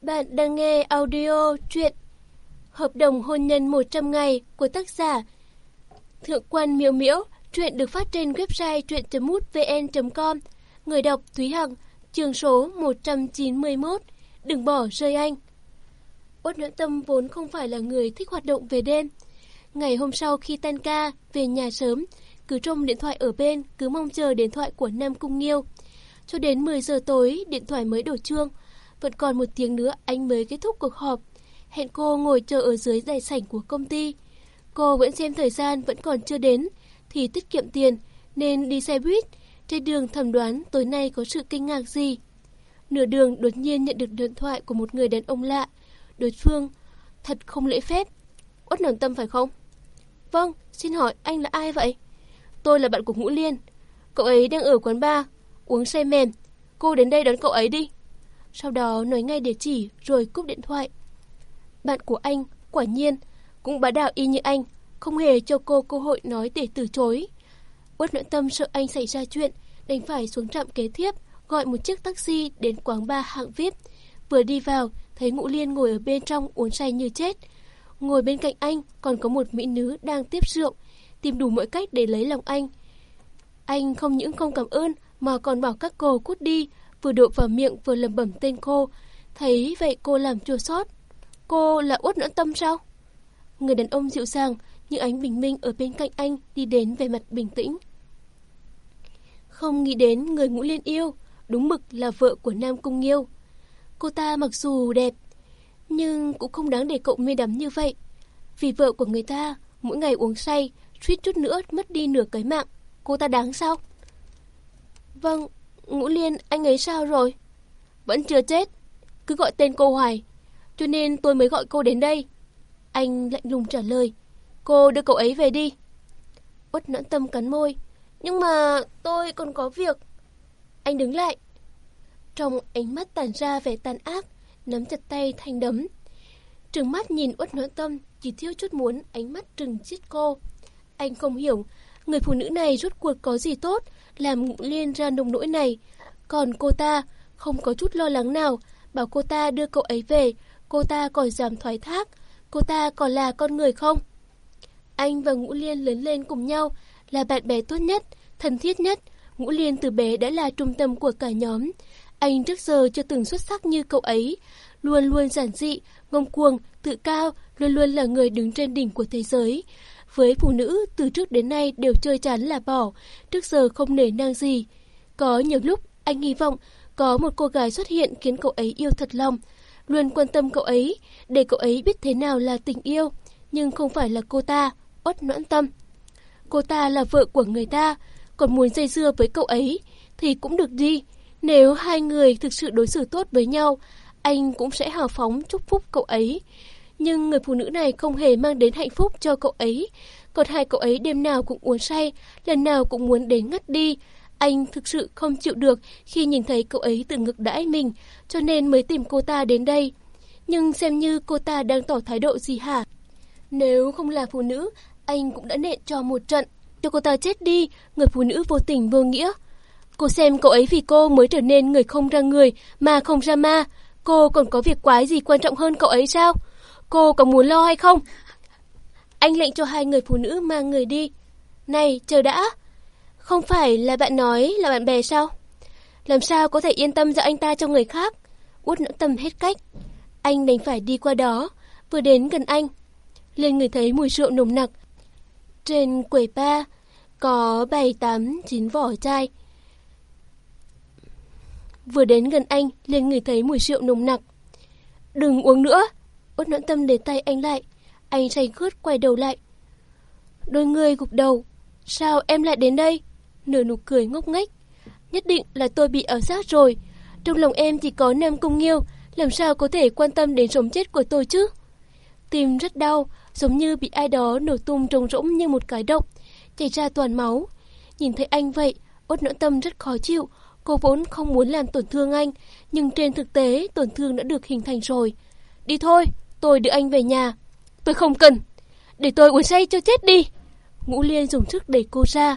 Bạn đang nghe audio truyện Hợp đồng hôn nhân 100 ngày của tác giả Thượng quan miễu miễu. Truyện được phát trên website truyện.mútvn.com Người đọc Thúy Hằng Trường số 191 Đừng bỏ rơi anh. Út Nguyễn Tâm vốn không phải là người thích hoạt động về đêm. Ngày hôm sau khi tan ca, Về nhà sớm, Cứ trông điện thoại ở bên, Cứ mong chờ điện thoại của Nam Cung Nghiêu. Cho đến 10 giờ tối, Điện thoại mới đổ chuông vẫn còn một tiếng nữa anh mới kết thúc cuộc họp. Hẹn cô ngồi chờ ở dưới đại sảnh của công ty. Cô vẫn xem thời gian vẫn còn chưa đến, thì tiết kiệm tiền, nên đi xe buýt. Trên đường thẩm đoán tối nay có sự kinh ngạc gì. Nửa đường đột nhiên nhận được điện thoại của một người đàn ông lạ. Đối phương thật không lễ phép. Uất nồng tâm phải không? Vâng, xin hỏi anh là ai vậy? Tôi là bạn của Ngũ Liên. Cậu ấy đang ở quán bar, uống say mềm. Cô đến đây đón cậu ấy đi sau đó nói ngay địa chỉ rồi cúp điện thoại. Bạn của anh, quả nhiên, cũng bá đạo y như anh, không hề cho cô cơ hội nói để từ chối. Uất nội tâm sợ anh xảy ra chuyện, đành phải xuống trạm kế tiếp, gọi một chiếc taxi đến quán bar hạng VIP. Vừa đi vào, thấy Ngụ Liên ngồi ở bên trong uống say như chết. Ngồi bên cạnh anh còn có một mỹ nữ đang tiếp rượu, tìm đủ mọi cách để lấy lòng anh. Anh không những không cảm ơn mà còn bảo các cô cút đi, vừa đổ vào miệng vừa lẩm bẩm tên cô. Thấy vậy cô làm chua xót. Cô là uất noãn tâm sao? Người đàn ông dịu dàng như ánh bình minh ở bên cạnh anh đi đến về mặt bình tĩnh. Không nghĩ đến người ngũ liên yêu, đúng mực là vợ của Nam Cung Nghiêu. Cô ta mặc dù đẹp, nhưng cũng không đáng để cậu mê đắm như vậy. Vì vợ của người ta mỗi ngày uống say, suýt chút nữa mất đi nửa cái mạng. Cô ta đáng sao? Vâng, Ngũ Liên, anh ấy sao rồi? Vẫn chưa chết. Cứ gọi tên cô hoài. Cho nên tôi mới gọi cô đến đây. Anh lạnh lùng trả lời. Cô đưa cậu ấy về đi. Uất Nẫn tâm cắn môi. Nhưng mà tôi còn có việc. Anh đứng lại. Trong ánh mắt tàn ra vẻ tàn ác, nắm chặt tay thanh đấm. Trừng mắt nhìn Uất nãn tâm, chỉ thiếu chút muốn ánh mắt trừng chết cô. Anh không hiểu, người phụ nữ này rốt cuộc có gì tốt, làm Ngũ Liên ra nông nỗi này. Còn cô ta không có chút lo lắng nào, bảo cô ta đưa cậu ấy về, cô ta còn dám thoái thác, cô ta còn là con người không? Anh và Ngũ Liên lớn lên cùng nhau, là bạn bè tốt nhất, thân thiết nhất. Ngũ Liên từ bé đã là trung tâm của cả nhóm. Anh trước giờ chưa từng xuất sắc như cậu ấy, luôn luôn giản dị, ngông cuồng, tự cao, luôn luôn là người đứng trên đỉnh của thế giới. Với phụ nữ, từ trước đến nay đều chơi chán là bỏ, trước giờ không nể nang gì. Có nhiều lúc, anh hy vọng có một cô gái xuất hiện khiến cậu ấy yêu thật lòng, luôn quan tâm cậu ấy, để cậu ấy biết thế nào là tình yêu, nhưng không phải là cô ta, ốt noãn tâm. Cô ta là vợ của người ta, còn muốn dây dưa với cậu ấy, thì cũng được đi. Nếu hai người thực sự đối xử tốt với nhau, anh cũng sẽ hào phóng chúc phúc cậu ấy. Nhưng người phụ nữ này không hề mang đến hạnh phúc cho cậu ấy. Còn hai cậu ấy đêm nào cũng uống say, lần nào cũng muốn đến ngất đi. Anh thực sự không chịu được khi nhìn thấy cậu ấy tự ngực đãi mình, cho nên mới tìm cô ta đến đây. Nhưng xem như cô ta đang tỏ thái độ gì hả? Nếu không là phụ nữ, anh cũng đã nện cho một trận. Cho cô ta chết đi, người phụ nữ vô tình vô nghĩa. Cô xem cậu ấy vì cô mới trở nên người không ra người, mà không ra ma. Cô còn có việc quái gì quan trọng hơn cậu ấy sao? Cô có muốn lo hay không? Anh lệnh cho hai người phụ nữ mang người đi. Này, chờ đã. Không phải là bạn nói là bạn bè sao? Làm sao có thể yên tâm giao anh ta cho người khác? Út nỡ tâm hết cách. Anh đành phải đi qua đó, vừa đến gần anh. Lên người thấy mùi rượu nồng nặc. Trên quầy ba có bảy tám chín vỏ chai. Vừa đến gần anh, liền người thấy mùi rượu nồng nặc. Đừng uống nữa, Út nỗi tâm để tay anh lại. Anh say khướt quay đầu lại. Đôi người gục đầu. Sao em lại đến đây? Nửa nụ cười ngốc nghếch. Nhất định là tôi bị ảo giác rồi. Trong lòng em chỉ có Nam Cung Nghiêu. Làm sao có thể quan tâm đến sống chết của tôi chứ? Tim rất đau, giống như bị ai đó nổ tung trống rỗng như một cái động, chảy ra toàn máu. Nhìn thấy anh vậy, ốt nỗi tâm rất khó chịu. Cô vốn không muốn làm tổn thương anh, nhưng trên thực tế tổn thương đã được hình thành rồi. Đi thôi, Tôi đưa anh về nhà. Tôi không cần. Để tôi uống say cho chết đi. Ngũ Liên dùng sức đẩy cô ra.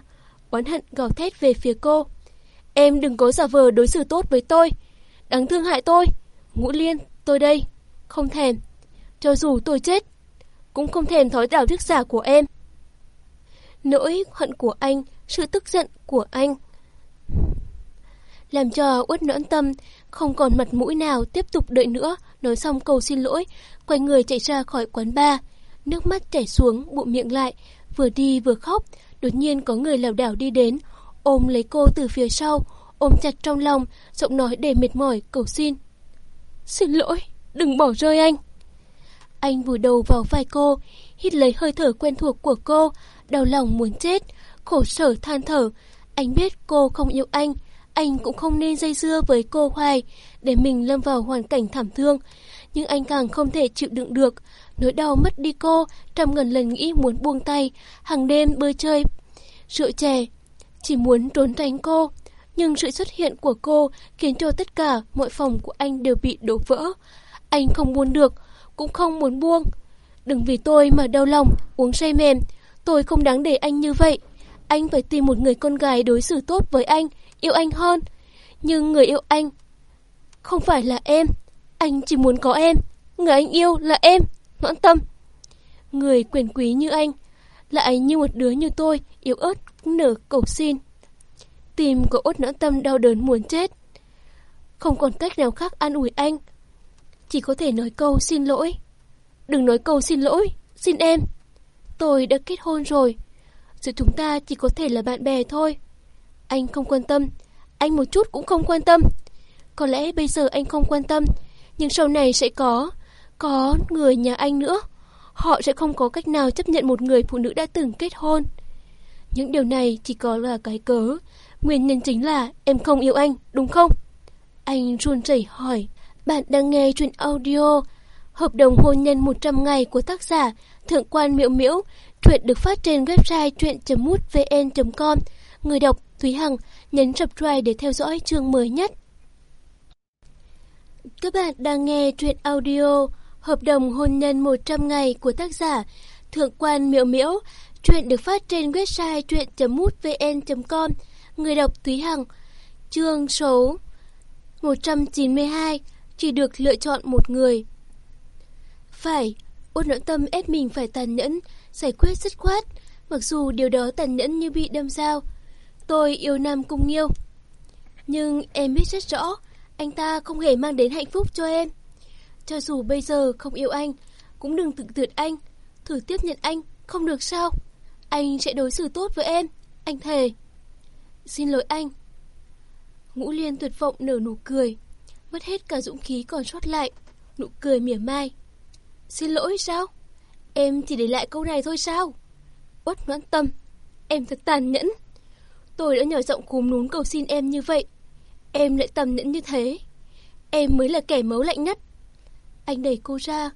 Oán hận gào thét về phía cô. Em đừng có giả vờ đối xử tốt với tôi. Đáng thương hại tôi. Ngũ Liên, Tôi đây, không thèm. Cho dù tôi chết, cũng không thèm thói đảo thức giả của em. Nỗi hận của anh, sự tức giận của anh. Làm cho uất noãn tâm không còn mặt mũi nào tiếp tục đợi nữa, nói xong câu xin lỗi, quay người chạy ra khỏi quán bar. Nước mắt chảy xuống, bụng miệng lại, vừa đi vừa khóc, đột nhiên có người lảo đảo đi đến, ôm lấy cô từ phía sau, ôm chặt trong lòng, giọng nói để mệt mỏi, cầu xin. Xin lỗi, đừng bỏ rơi anh. Anh vùi đầu vào vai cô, hít lấy hơi thở quen thuộc của cô, đau lòng muốn chết, khổ sở than thở. Anh biết cô không yêu anh, anh cũng không nên dây dưa với cô hoài, để mình lâm vào hoàn cảnh thảm thương. Nhưng anh càng không thể chịu đựng được, nỗi đau mất đi cô, trăm ngàn lần nghĩ muốn buông tay, hàng đêm bơi chơi, rượu chè, chỉ muốn trốn tránh cô. Nhưng sự xuất hiện của cô khiến cho tất cả mọi phòng của anh đều bị đổ vỡ. Anh không muốn được, cũng không muốn buông. Đừng vì tôi mà đau lòng, uống say mềm. Tôi không đáng để anh như vậy. Anh phải tìm một người con gái đối xử tốt với anh, yêu anh hơn. Nhưng người yêu anh không phải là em. Anh chỉ muốn có em. Người anh yêu là em. Noãn tâm. Người quyền quý như anh, lại như một đứa như tôi, yếu ớt, nở cầu xin. Tim của ốt noãn tâm đau đớn muốn chết. Không còn cách nào khác an ủi anh. Chỉ có thể nói câu xin lỗi. Đừng nói câu xin lỗi, xin em. Tôi đã kết hôn rồi. Giữa chúng ta chỉ có thể là bạn bè thôi. Anh không quan tâm. Anh một chút cũng không quan tâm. Có lẽ bây giờ anh không quan tâm. Nhưng sau này sẽ có. Có người nhà anh nữa. Họ sẽ không có cách nào chấp nhận một người phụ nữ đã từng kết hôn. Những điều này chỉ có là cái cớ. Nguyên nhân chính là em không yêu anh, đúng không? Anh run rẩy hỏi. Bạn đang nghe chuyện audio Hợp đồng hôn nhân 100 ngày của tác giả Thượng quan Miễu Miễu. Chuyện được phát trên website truyện.mútvn.com. Người đọc Thúy Hằng nhấn subscribe để theo dõi chương mới nhất. Các bạn đang nghe truyện audio Hợp đồng hôn nhân 100 ngày của tác giả Thượng quan Miễu Miễu. Truyện được phát trên website truyện.mútvn.com. Người đọc Thúy Hằng. Chương số 192. Chỉ được lựa chọn một người. Phải, ôn nỗi tâm ép mình phải tàn nhẫn, giải quyết dứt khoát, mặc dù điều đó tàn nhẫn như bị đâm dao. Tôi yêu Nam Cung Nghiêu. Nhưng em biết rất rõ, anh ta không hề mang đến hạnh phúc cho em. Cho dù bây giờ không yêu anh, cũng đừng tự tuyệt anh, thử tiếp nhận anh, không được sao. Anh sẽ đối xử tốt với em, anh thề. Xin lỗi anh. Ngũ Liên tuyệt vọng nở nụ cười, mất hết cả dũng khí còn sót lại, nụ cười mỉa mai. Xin lỗi sao? Em chỉ để lại câu này thôi sao? Uất noãn tâm, em thật tàn nhẫn. Tôi đã nhờ giọng cúm núm cầu xin em như vậy. Em lại tầm nhẫn như thế. Em mới là kẻ máu lạnh nhất. Anh đẩy cô ra,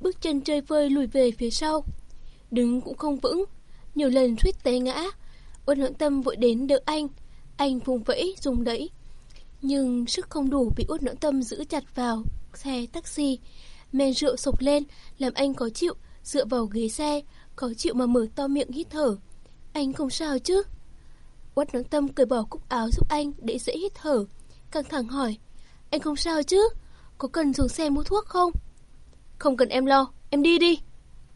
bước chân chơi vơi lùi về phía sau. Đứng cũng không vững, nhiều lần suýt té ngã. Uất hận tâm vội đến đỡ anh. Anh vùng vẫy, dùng đẩy. Nhưng sức không đủ bị uất nỗi tâm giữ chặt vào xe taxi. Men rượu sộc lên, làm anh khó chịu, dựa vào ghế xe, khó chịu mà mở to miệng hít thở. Anh không sao chứ? Quách nắng tâm cởi bỏ cúc áo giúp anh để dễ hít thở. Căng thẳng hỏi, anh không sao chứ? Có cần xuống xe mua thuốc không? Không cần em lo, em đi đi.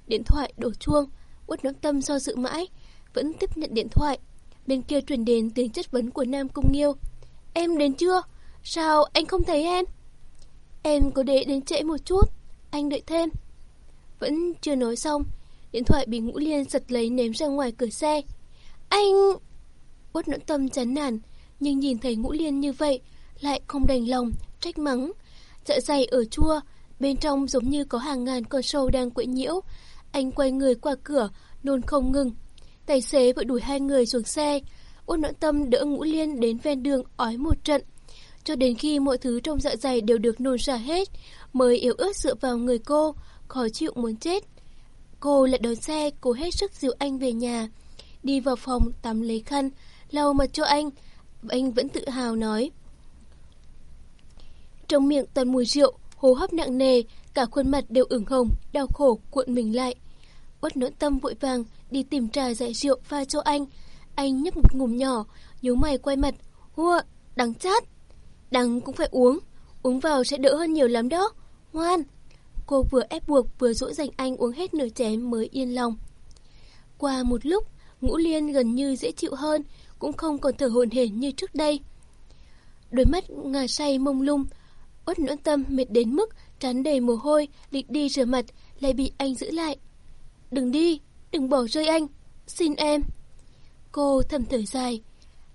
Điện thoại đổ chuông, Quất nắng tâm do dự mãi, vẫn tiếp nhận điện thoại. Bên kia truyền đến tiếng chất vấn của Nam Cung Nghiêu. Em đến chưa? Sao anh không thấy em? Em có để đến trễ một chút anh đợi thêm. Vẫn chưa nói xong, điện thoại bị Ngũ Liên giật lấy ném ra ngoài cửa xe. Anh... Uất nỗi tâm chán nản, nhưng nhìn thấy Ngũ Liên như vậy, lại không đành lòng, trách mắng. Dạ dày ở chua, bên trong giống như có hàng ngàn con sâu đang quậy nhiễu. Anh quay người qua cửa, nôn không ngừng. Tài xế vội đuổi hai người xuống xe. Uất nỗi tâm đỡ Ngũ Liên đến ven đường ói một trận. Cho đến khi mọi thứ trong dạ dày đều được nôn ra hết, mới yếu ớt dựa vào người cô, khó chịu muốn chết. Cô lại đón xe, cố hết sức dìu anh về nhà. Đi vào phòng tắm lấy khăn, lau mặt cho anh. Anh vẫn tự hào nói. Trong miệng toàn mùi rượu, hô hấp nặng nề, cả khuôn mặt đều ửng hồng, đau khổ cuộn mình lại. Uất nỗi tâm vội vàng đi tìm trà giải rượu pha cho anh. Anh nhấp một ngụm nhỏ, nhíu mày quay mặt. Hua, đắng chát. Đắng cũng phải uống, uống vào sẽ đỡ hơn nhiều lắm đó. Ngoan! Cô vừa ép buộc vừa dỗ dành anh uống hết nửa chén mới yên lòng. Qua một lúc, Ngũ Liên gần như dễ chịu hơn, cũng không còn thở hổn hển như trước đây. Đôi mắt ngà say mông lung, uất nỗi tâm mệt đến mức trán đầy mồ hôi, định đi rửa mặt, lại bị anh giữ lại. Đừng đi, đừng bỏ rơi anh, xin em. Cô thầm thở dài,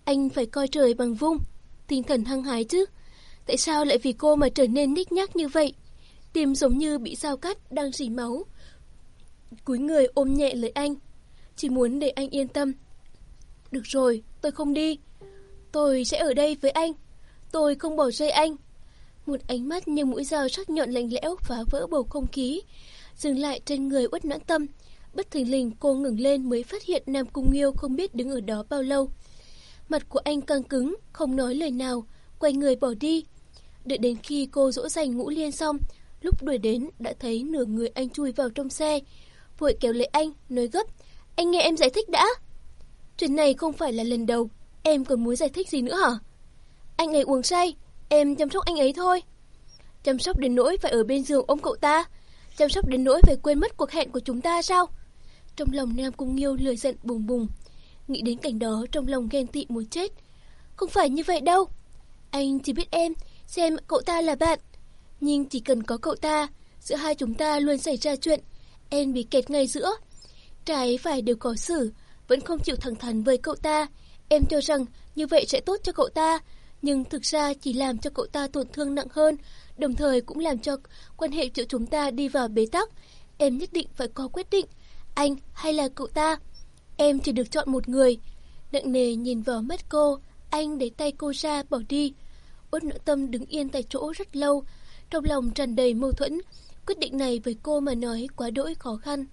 anh phải coi trời bằng vung, tinh thần hăng hái chứ. Tại sao lại vì cô mà trở nên nít nhác như vậy? Tim giống như bị dao cắt, đang rỉ máu. Cúi người ôm nhẹ lấy anh, chỉ muốn để anh yên tâm. Được rồi, tôi không đi. Tôi sẽ ở đây với anh. Tôi không bỏ rơi anh. Một ánh mắt như mũi dao sắc nhọn lạnh lẽo phá vỡ bầu không khí, dừng lại trên người uất noãn tâm. Bất thình lình cô ngừng lên mới phát hiện Nam Cung Nghiêu không biết đứng ở đó bao lâu. Mặt của anh căng cứng, không nói lời nào, quay người bỏ đi. Đợi đến khi cô dỗ dành ngũ liên xong, lúc đuổi đến đã thấy nửa người anh chui vào trong xe. Vội kéo lấy anh, nói gấp, anh nghe em giải thích đã. Chuyện này không phải là lần đầu, em còn muốn giải thích gì nữa hả? Anh ấy uống say, em chăm sóc anh ấy thôi. Chăm sóc đến nỗi phải ở bên giường ôm cậu ta, chăm sóc đến nỗi phải quên mất cuộc hẹn của chúng ta sao? Trong lòng Nam Cung Nghiêu lười giận bùng bùng, nghĩ đến cảnh đó trong lòng ghen tị muốn chết. Không phải như vậy đâu. Anh chỉ biết em, xem cậu ta là bạn. Nhưng chỉ cần có cậu ta, giữa hai chúng ta luôn xảy ra chuyện. Em bị kẹt ngay giữa. Trái phải đều có xử, vẫn không chịu thẳng thắn với cậu ta. Em cho rằng như vậy sẽ tốt cho cậu ta, nhưng thực ra chỉ làm cho cậu ta tổn thương nặng hơn, đồng thời cũng làm cho quan hệ giữa chúng ta đi vào bế tắc. Em nhất định phải có quyết định, anh hay là cậu ta. Em chỉ được chọn một người. Nặng nề nhìn vào mắt cô, anh để tay cô ra bỏ đi. Út nội tâm đứng yên tại chỗ rất lâu, trong lòng tràn đầy mâu thuẫn. Quyết định này với cô mà nói quá đỗi khó khăn.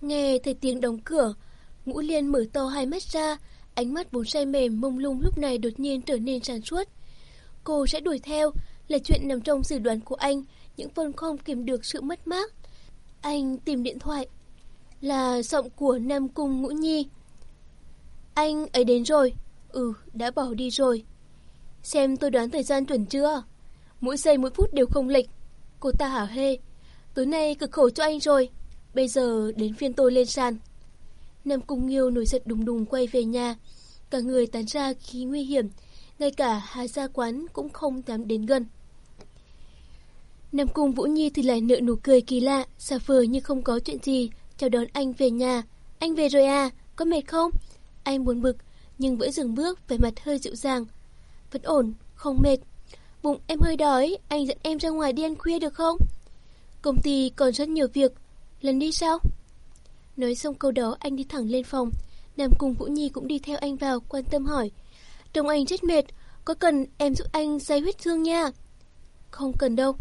Nghe thấy tiếng đóng cửa, Ngũ Liên mở to hai mắt ra, ánh mắt vốn say mềm mông lung lúc này đột nhiên trở nên sáng suốt. Cô sẽ đuổi theo, là chuyện nằm trong dự đoán của anh, những phân không kìm được sự mất mát. Anh tìm điện thoại, là giọng của Nam Cung Ngũ Nhi. Anh ấy đến rồi, ừ, đã bỏ đi rồi. Xem tôi đoán thời gian chuẩn chưa? Mỗi giây mỗi phút đều không lệch. Cô ta hả hê, tối nay cực khổ cho anh rồi. Bây giờ đến phiên tôi lên sàn. Nam Cung Nghiêu nổi giận đùng đùng quay về nhà. Cả người tán ra khí nguy hiểm, ngay cả Hà Gia Quán cũng không dám đến gần. Nam Cung Vũ Nhi thì lại nợ nụ cười kỳ lạ, xà phờ như không có chuyện gì, chào đón anh về nhà. Anh về rồi à, có mệt không? Anh buồn bực, nhưng vẫn dừng bước, vẻ mặt hơi dịu dàng. Vẫn ổn, không mệt. Bụng em hơi đói, anh dẫn em ra ngoài đi ăn khuya được không? Công ty còn rất nhiều việc, lần đi sao? Nói xong câu đó anh đi thẳng lên phòng. Nam cùng Vũ Nhi cũng đi theo anh vào, quan tâm hỏi. Trông anh rất mệt, có cần em giúp anh giải huyết thương nha? Không cần đâu.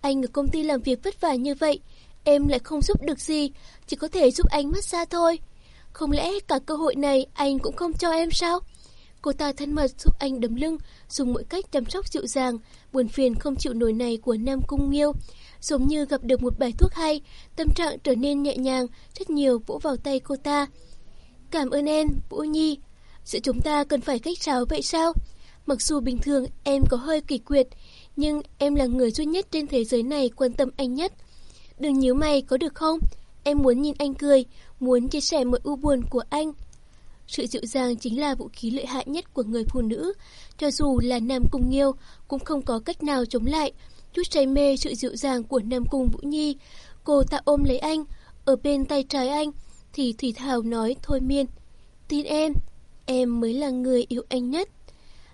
Anh ở công ty làm việc vất vả như vậy, em lại không giúp được gì, chỉ có thể giúp anh massage thôi. Không lẽ cả cơ hội này anh cũng không cho em sao? Cô ta thân mật giúp anh đấm lưng, dùng mọi cách chăm sóc dịu dàng, buồn phiền không chịu nổi này của Nam Cung Nghiêu. Giống như gặp được một bài thuốc hay, tâm trạng trở nên nhẹ nhàng, rất nhiều vỗ vào tay cô ta. Cảm ơn em, Vũ Nhi. Giữa chúng ta cần phải cách sáo vậy sao? Mặc dù bình thường em có hơi kỳ quyệt, nhưng em là người duy nhất trên thế giới này quan tâm anh nhất. Đừng nhíu mày có được không? Em muốn nhìn anh cười, muốn chia sẻ mọi u buồn của anh. Sự dịu dàng chính là vũ khí lợi hại nhất của người phụ nữ. Cho dù là Nam Cung Nghiêu, cũng không có cách nào chống lại. Chút say mê sự dịu dàng của Nam Cung Vũ Nhi. Cô ta ôm lấy anh, ở bên tay trái anh, thì Thủy Thảo nói thôi miên. Tin em, em mới là người yêu anh nhất.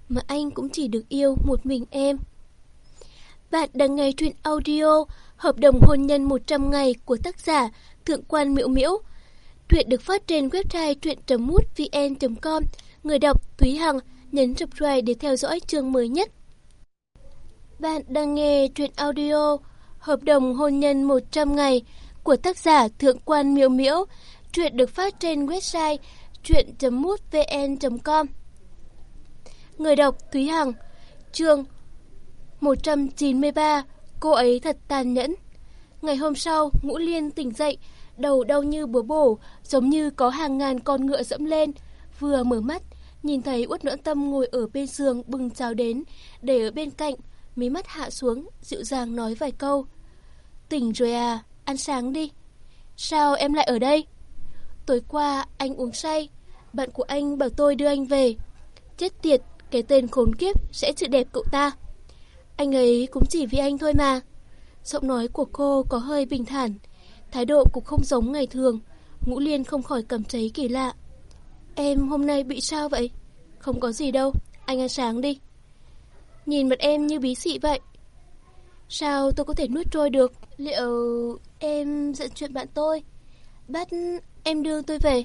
Mà anh cũng chỉ được yêu một mình em. Bạn đang nghe truyện audio Hợp đồng hôn nhân 100 ngày của tác giả Thượng quan Miễu Miễu. Truyện được phát trên website truyện.mútvn.com. Người đọc Thúy Hằng nhấn subscribe để theo dõi chương mới nhất. Bạn đang nghe truyện audio Hợp đồng hôn nhân 100 ngày của tác giả Thượng quan Miễu Miễu. Truyện được phát trên website truyện.mútvn.com. Người đọc Thúy Hằng, chương 193, cô ấy thật tàn nhẫn. Ngày hôm sau, Ngũ Liên tỉnh dậy, đầu đau như búa bổ, giống như có hàng ngàn con ngựa dẫm lên. Vừa mở mắt, nhìn thấy Uất Noãn Tâm ngồi ở bên giường bưng cháo đến, để ở bên cạnh, mí mắt hạ xuống, dịu dàng nói vài câu. Tỉnh rồi à, ăn sáng đi. Sao em lại ở đây? Tối qua anh uống say, bạn của anh bảo tôi đưa anh về. Chết tiệt, cái tên khốn kiếp sẽ chữ đẹp cậu ta. Anh ấy cũng chỉ vì anh thôi mà. Giọng nói của cô có hơi bình thản, thái độ cũng không giống ngày thường. Ngũ Liên không khỏi cảm thấy kỳ lạ. Em hôm nay bị sao vậy? Không có gì đâu, anh ăn sáng đi. Nhìn mặt em như bí xị vậy. Sao tôi có thể nuốt trôi được? Liệu em giận chuyện bạn tôi? Bắt em đưa tôi về.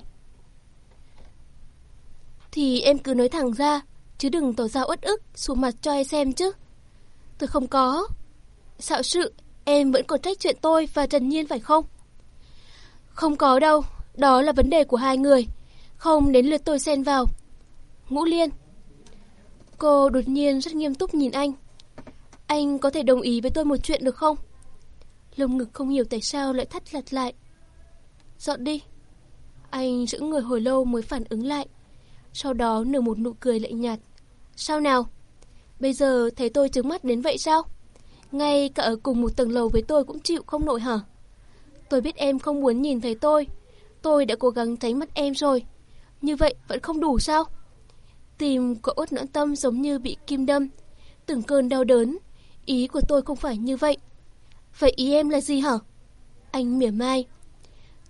Thì em cứ nói thẳng ra, chứ đừng tỏ ra uất ức xuống mặt cho ai xem chứ. Tôi không có. Xạo sự, em vẫn còn trách chuyện tôi và Trần Nhiên phải không? Không có đâu, đó là vấn đề của hai người. Không đến lượt tôi xen vào. Ngũ Liên. Cô đột nhiên rất nghiêm túc nhìn anh. Anh có thể đồng ý với tôi một chuyện được không? Lồng ngực không hiểu tại sao lại thắt lặt lại. Dọn đi. Anh giữ người hồi lâu mới phản ứng lại. Sau đó nở một nụ cười lạnh nhạt. Sao nào? Bây giờ thấy tôi trứng mắt đến vậy sao? Ngay cả ở cùng một tầng lầu với tôi cũng chịu không nổi hả? Tôi biết em không muốn nhìn thấy tôi. Tôi đã cố gắng tránh mắt em rồi. Như vậy vẫn không đủ sao? Tim của út nỗi tâm giống như bị kim đâm. Từng cơn đau đớn. Ý của tôi không phải như vậy. Vậy ý em là gì hả? Anh mỉa mai.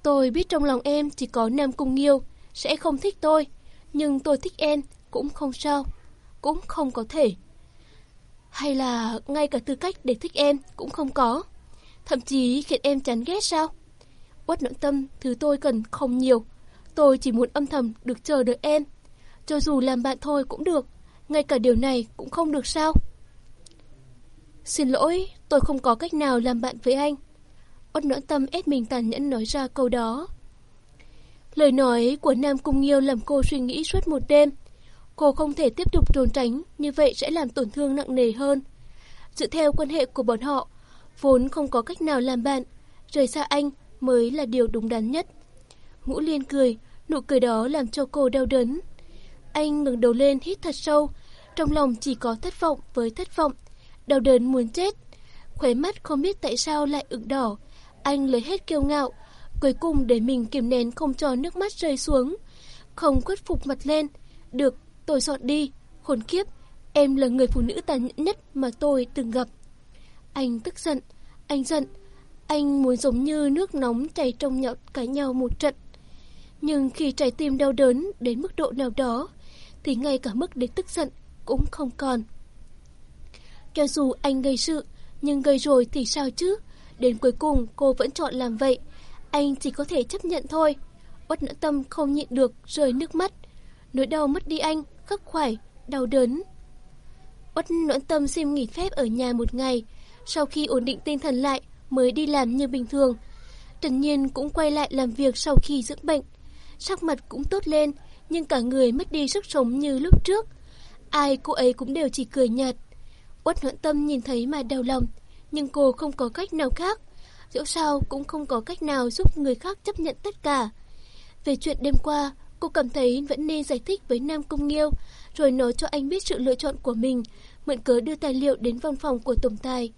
Tôi biết trong lòng em chỉ có Nam Cung Nghiêu, sẽ không thích tôi. Nhưng tôi thích em, cũng không sao. Cũng không có thể. Hay là ngay cả tư cách để thích em cũng không có. Thậm chí khiến em chán ghét sao? Uất nỗi tâm, thứ tôi cần không nhiều. Tôi chỉ muốn âm thầm được chờ đợi em. Cho dù làm bạn thôi cũng được. Ngay cả điều này cũng không được sao? Xin lỗi, tôi không có cách nào làm bạn với anh. Ốt nỗi tâm ép mình tàn nhẫn nói ra câu đó. Lời nói của Nam Cung Nghiêu làm cô suy nghĩ suốt một đêm. Cô không thể tiếp tục trốn tránh, như vậy sẽ làm tổn thương nặng nề hơn. Dựa theo quan hệ của bọn họ, vốn không có cách nào làm bạn, rời xa anh mới là điều đúng đắn nhất. Ngũ Liên cười, nụ cười đó làm cho cô đau đớn. Anh ngẩng đầu lên hít thật sâu, trong lòng chỉ có thất vọng với thất vọng, đau đớn muốn chết. Khóe mắt không biết tại sao lại ửng đỏ, anh lấy hết kiêu ngạo, cuối cùng để mình kiềm nén không cho nước mắt rơi xuống. Không khuất phục mặt lên, được, tôi dọn đi, khốn kiếp, em là người phụ nữ tàn nhẫn nhất mà tôi từng gặp. Anh tức giận, anh giận, anh muốn giống như nước nóng chảy trong nhọt cãi nhau một trận. Nhưng khi trái tim đau đớn đến mức độ nào đó, thì ngay cả mức để tức giận cũng không còn. Cho dù anh gây sự, nhưng gây rồi thì sao chứ? Đến cuối cùng cô vẫn chọn làm vậy. Anh chỉ có thể chấp nhận thôi. Uất nỡ tâm không nhịn được, rơi nước mắt. Nỗi đau mất đi anh, khắc khoải, đau đớn. Uất nỡ tâm xin nghỉ phép ở nhà một ngày. Sau khi ổn định tinh thần lại, mới đi làm như bình thường. Trần Nhiên cũng quay lại làm việc sau khi dưỡng bệnh. Sắc mặt cũng tốt lên, nhưng cả người mất đi sức sống như lúc trước. Ai cô ấy cũng đều chỉ cười nhạt. Uất nhuận tâm nhìn thấy mà đau lòng, nhưng cô không có cách nào khác. Dẫu sao cũng không có cách nào giúp người khác chấp nhận tất cả. Về chuyện đêm qua, cô cảm thấy vẫn nên giải thích với Nam Cung Nghiêu, rồi nói cho anh biết sự lựa chọn của mình, mượn cớ đưa tài liệu đến văn phòng của Tổng Tài.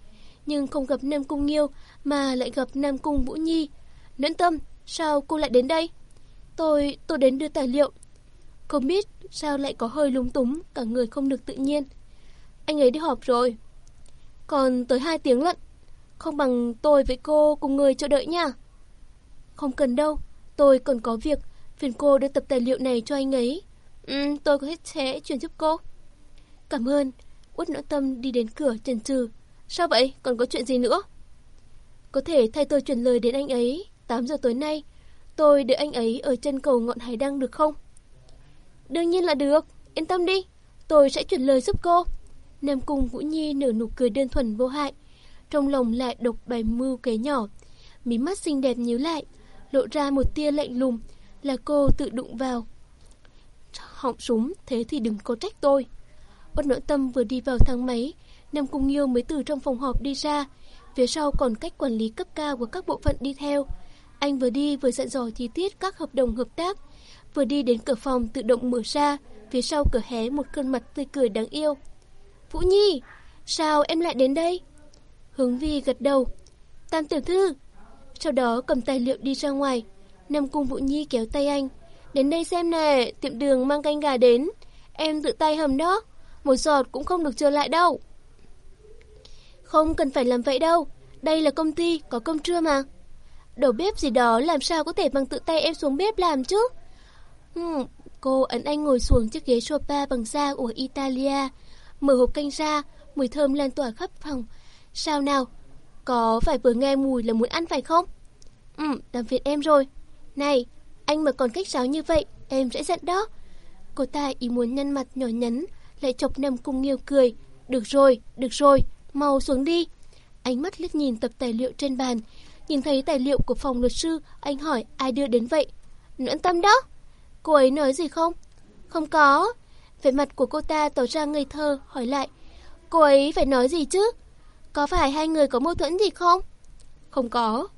Nhưng không gặp Nam Cung Nghiêu, mà lại gặp Nam Cung Vũ Nhi. Nhẫn tâm, sao cô lại đến đây? Tôi, tôi đến đưa tài liệu. Không biết sao lại có hơi lúng túng, cả người không được tự nhiên. Anh ấy đi họp rồi. Còn tới 2 tiếng lận. Không bằng tôi với cô cùng người chờ đợi nha. Không cần đâu, tôi còn có việc, phiền cô đưa tập tài liệu này cho anh ấy. Ừ, tôi có hết sẽ chuyển giúp cô. Cảm ơn. Út nỗi tâm đi đến cửa chần chừ. Sao vậy? Còn có chuyện gì nữa? Có thể thay tôi truyền lời đến anh ấy 8 giờ tối nay Tôi đợi anh ấy ở chân cầu ngọn hải đăng được không? Đương nhiên là được, yên tâm đi, tôi sẽ chuyển lời giúp cô. Nam Cung Vũ Nhi nở nụ cười đơn thuần vô hại, trong lòng lại độc bài mưu kế nhỏ. Mí mắt xinh đẹp nhíu lại, lộ ra một tia lạnh lùng, là cô tự đụng vào. Họng súng, thế thì đừng có trách tôi. Bất nội tâm vừa đi vào thang máy, Nam Cung Nghiêu mới từ trong phòng họp đi ra, phía sau còn cách quản lý cấp cao của các bộ phận đi theo. Anh vừa đi vừa dặn dò chi tiết các hợp đồng hợp tác, vừa đi đến cửa phòng tự động mở ra, phía sau cửa hé một khuôn mặt tươi cười đáng yêu. Vũ Nhi, Sao em lại đến đây? Hướng Vi gật đầu. Tam tiểu thư. Sau đó cầm tài liệu đi ra ngoài. Nam Cung Vũ Nhi kéo tay anh. Đến đây xem nè, tiệm đường mang canh gà đến. Em tự tay hầm đó. Một giọt cũng không được trở lại đâu. Không cần phải làm vậy đâu. Đây là công ty, có công trưa mà. Đầu bếp gì đó làm sao có thể bằng tự tay em xuống bếp làm chứ? Hmm, cô ấn anh ngồi xuống chiếc ghế sofa bằng da của Italia. Mở hộp canh ra, mùi thơm lan tỏa khắp phòng. Sao nào? Có phải vừa nghe mùi là muốn ăn phải không? Ừ, làm việc em rồi. Này, anh mà còn cách sáo như vậy, em sẽ giận đó. Cô ta ý muốn nhăn mặt nhỏ nhắn, lại chọc nằm cung nghiêu cười. Được rồi, được rồi, mau xuống đi. Ánh mắt liếc nhìn tập tài liệu trên bàn. Nhìn thấy tài liệu của phòng luật sư, anh hỏi ai đưa đến vậy. Nguyễn tâm đó. Cô ấy nói gì không? Không có. Vẻ mặt của cô ta tỏ ra ngây thơ, hỏi lại. Cô ấy phải nói gì chứ? Có phải hai người có mâu thuẫn gì không? Không có.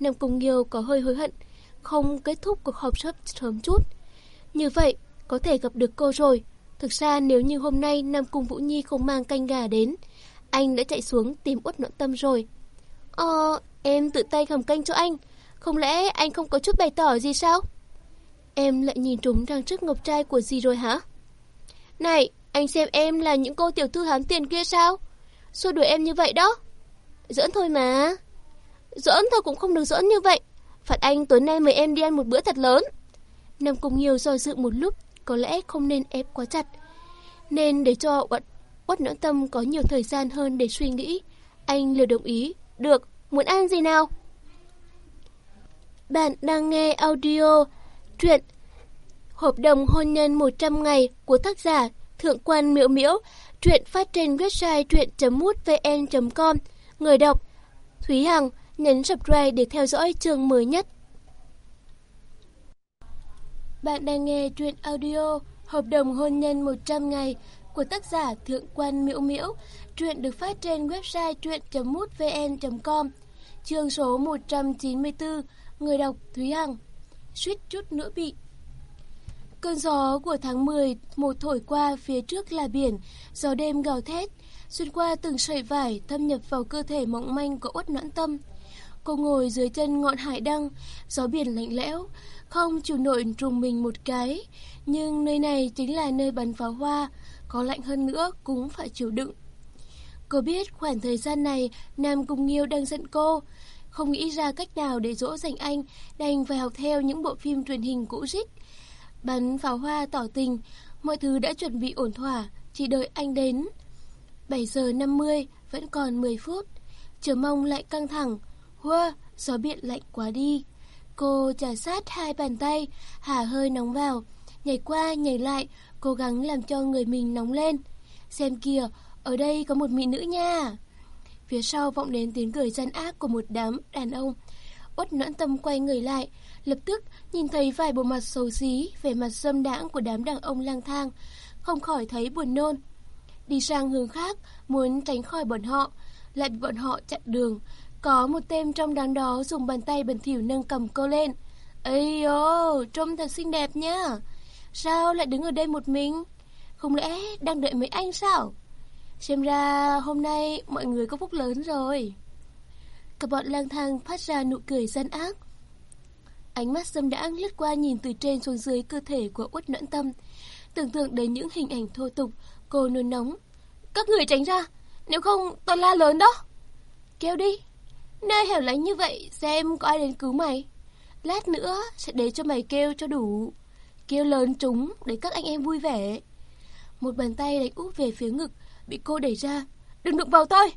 Nam Cung Nghiêu có hơi hối hận, không kết thúc cuộc họp sớm sớm chút. Như vậy, có thể gặp được cô rồi. Thực ra nếu như hôm nay Nam Cung Vũ Nhi không mang canh gà đến, anh đã chạy xuống tìm uất nội tâm rồi. Ờ, em tự tay hầm canh cho anh. Không lẽ anh không có chút bày tỏ gì sao? Em lại nhìn trúng trang sức ngọc trai của gì rồi hả? Này, anh xem em là những cô tiểu thư hám tiền kia sao? Xua đuổi em như vậy đó. Giỡn thôi mà. Giỡn thôi cũng không được giỡn như vậy. Phạt anh tối nay mời em đi ăn một bữa thật lớn. Nam Cung nhiều do dự một lúc, có lẽ không nên ép quá chặt. Nên để cho quật quật Noãn Tâm có nhiều thời gian hơn để suy nghĩ. Anh liều đồng ý. Được, muốn ăn gì nào? Bạn đang nghe audio truyện Hợp đồng hôn nhân 100 ngày của tác giả Thượng quan Miễu Miễu, truyện phát trên website truyện.mútvn.com. Người đọc Thúy Hằng, nhấn subscribe để theo dõi chương mới nhất. Bạn đang nghe truyện audio Hợp đồng hôn nhân 100 ngày của tác giả Thượng quan Miễu Miễu. Truyện được phát trên website truyện.mútvn.com. Chương số 194, người đọc Thúy Hằng. Suýt chút nữa bị Cơn gió của tháng 10 một thổi qua phía trước là biển, gió đêm gào thét, xuyên qua từng sợi vải thâm nhập vào cơ thể mỏng manh của uất noãn tâm. Cô ngồi dưới chân ngọn hải đăng, gió biển lạnh lẽo, không chủ nổi trùng mình một cái, nhưng nơi này chính là nơi bắn pháo hoa, có lạnh hơn nữa cũng phải chịu đựng. Cô biết khoảng thời gian này Nam Cung Nghiêu đang giận cô, không nghĩ ra cách nào để dỗ dành anh, đành phải học theo những bộ phim truyền hình cũ rích, Bắn pháo hoa tỏ tình, mọi thứ đã chuẩn bị ổn thỏa, chỉ đợi anh đến. 7 giờ 50, vẫn còn 10 phút. Chờ mong lại căng thẳng. Hoa, gió biển lạnh quá đi. Cô trà sát hai bàn tay, hả hơi nóng vào. Nhảy qua, nhảy lại, cố gắng làm cho người mình nóng lên. Xem kìa, ở đây có một mỹ nữ nha. Phía sau vọng đến tiếng cười gian ác của một đám đàn ông. út noãn tâm quay người lại, lập tức nhìn thấy vài bộ mặt xấu xí, vẻ mặt dâm đãng của đám đàn ông lang thang, không khỏi thấy buồn nôn. Đi sang hướng khác, muốn tránh khỏi bọn họ, lại bị bọn họ chặn đường. Có một tên trong đám đó dùng bàn tay bẩn thỉu nâng cầm cô lên. Ây ô, trông thật xinh đẹp nhá. Sao lại đứng ở đây một mình? Không lẽ đang đợi mấy anh sao? Xem ra hôm nay mọi người có phúc lớn rồi. Cả bọn lang thang phát ra nụ cười gian ác. Ánh mắt dâm đãng lướt qua nhìn từ trên xuống dưới cơ thể của út noãn tâm. Tưởng tượng đến những hình ảnh thô tục, cô nôn nóng. Các người tránh ra, nếu không tôi la lớn đó. Kêu đi, nơi hẻo lánh như vậy xem có ai đến cứu mày. Lát nữa sẽ để cho mày kêu cho đủ. Kêu lớn chúng để các anh em vui vẻ. Một bàn tay đánh úp về phía ngực, bị cô đẩy ra. Đừng đụng vào tôi.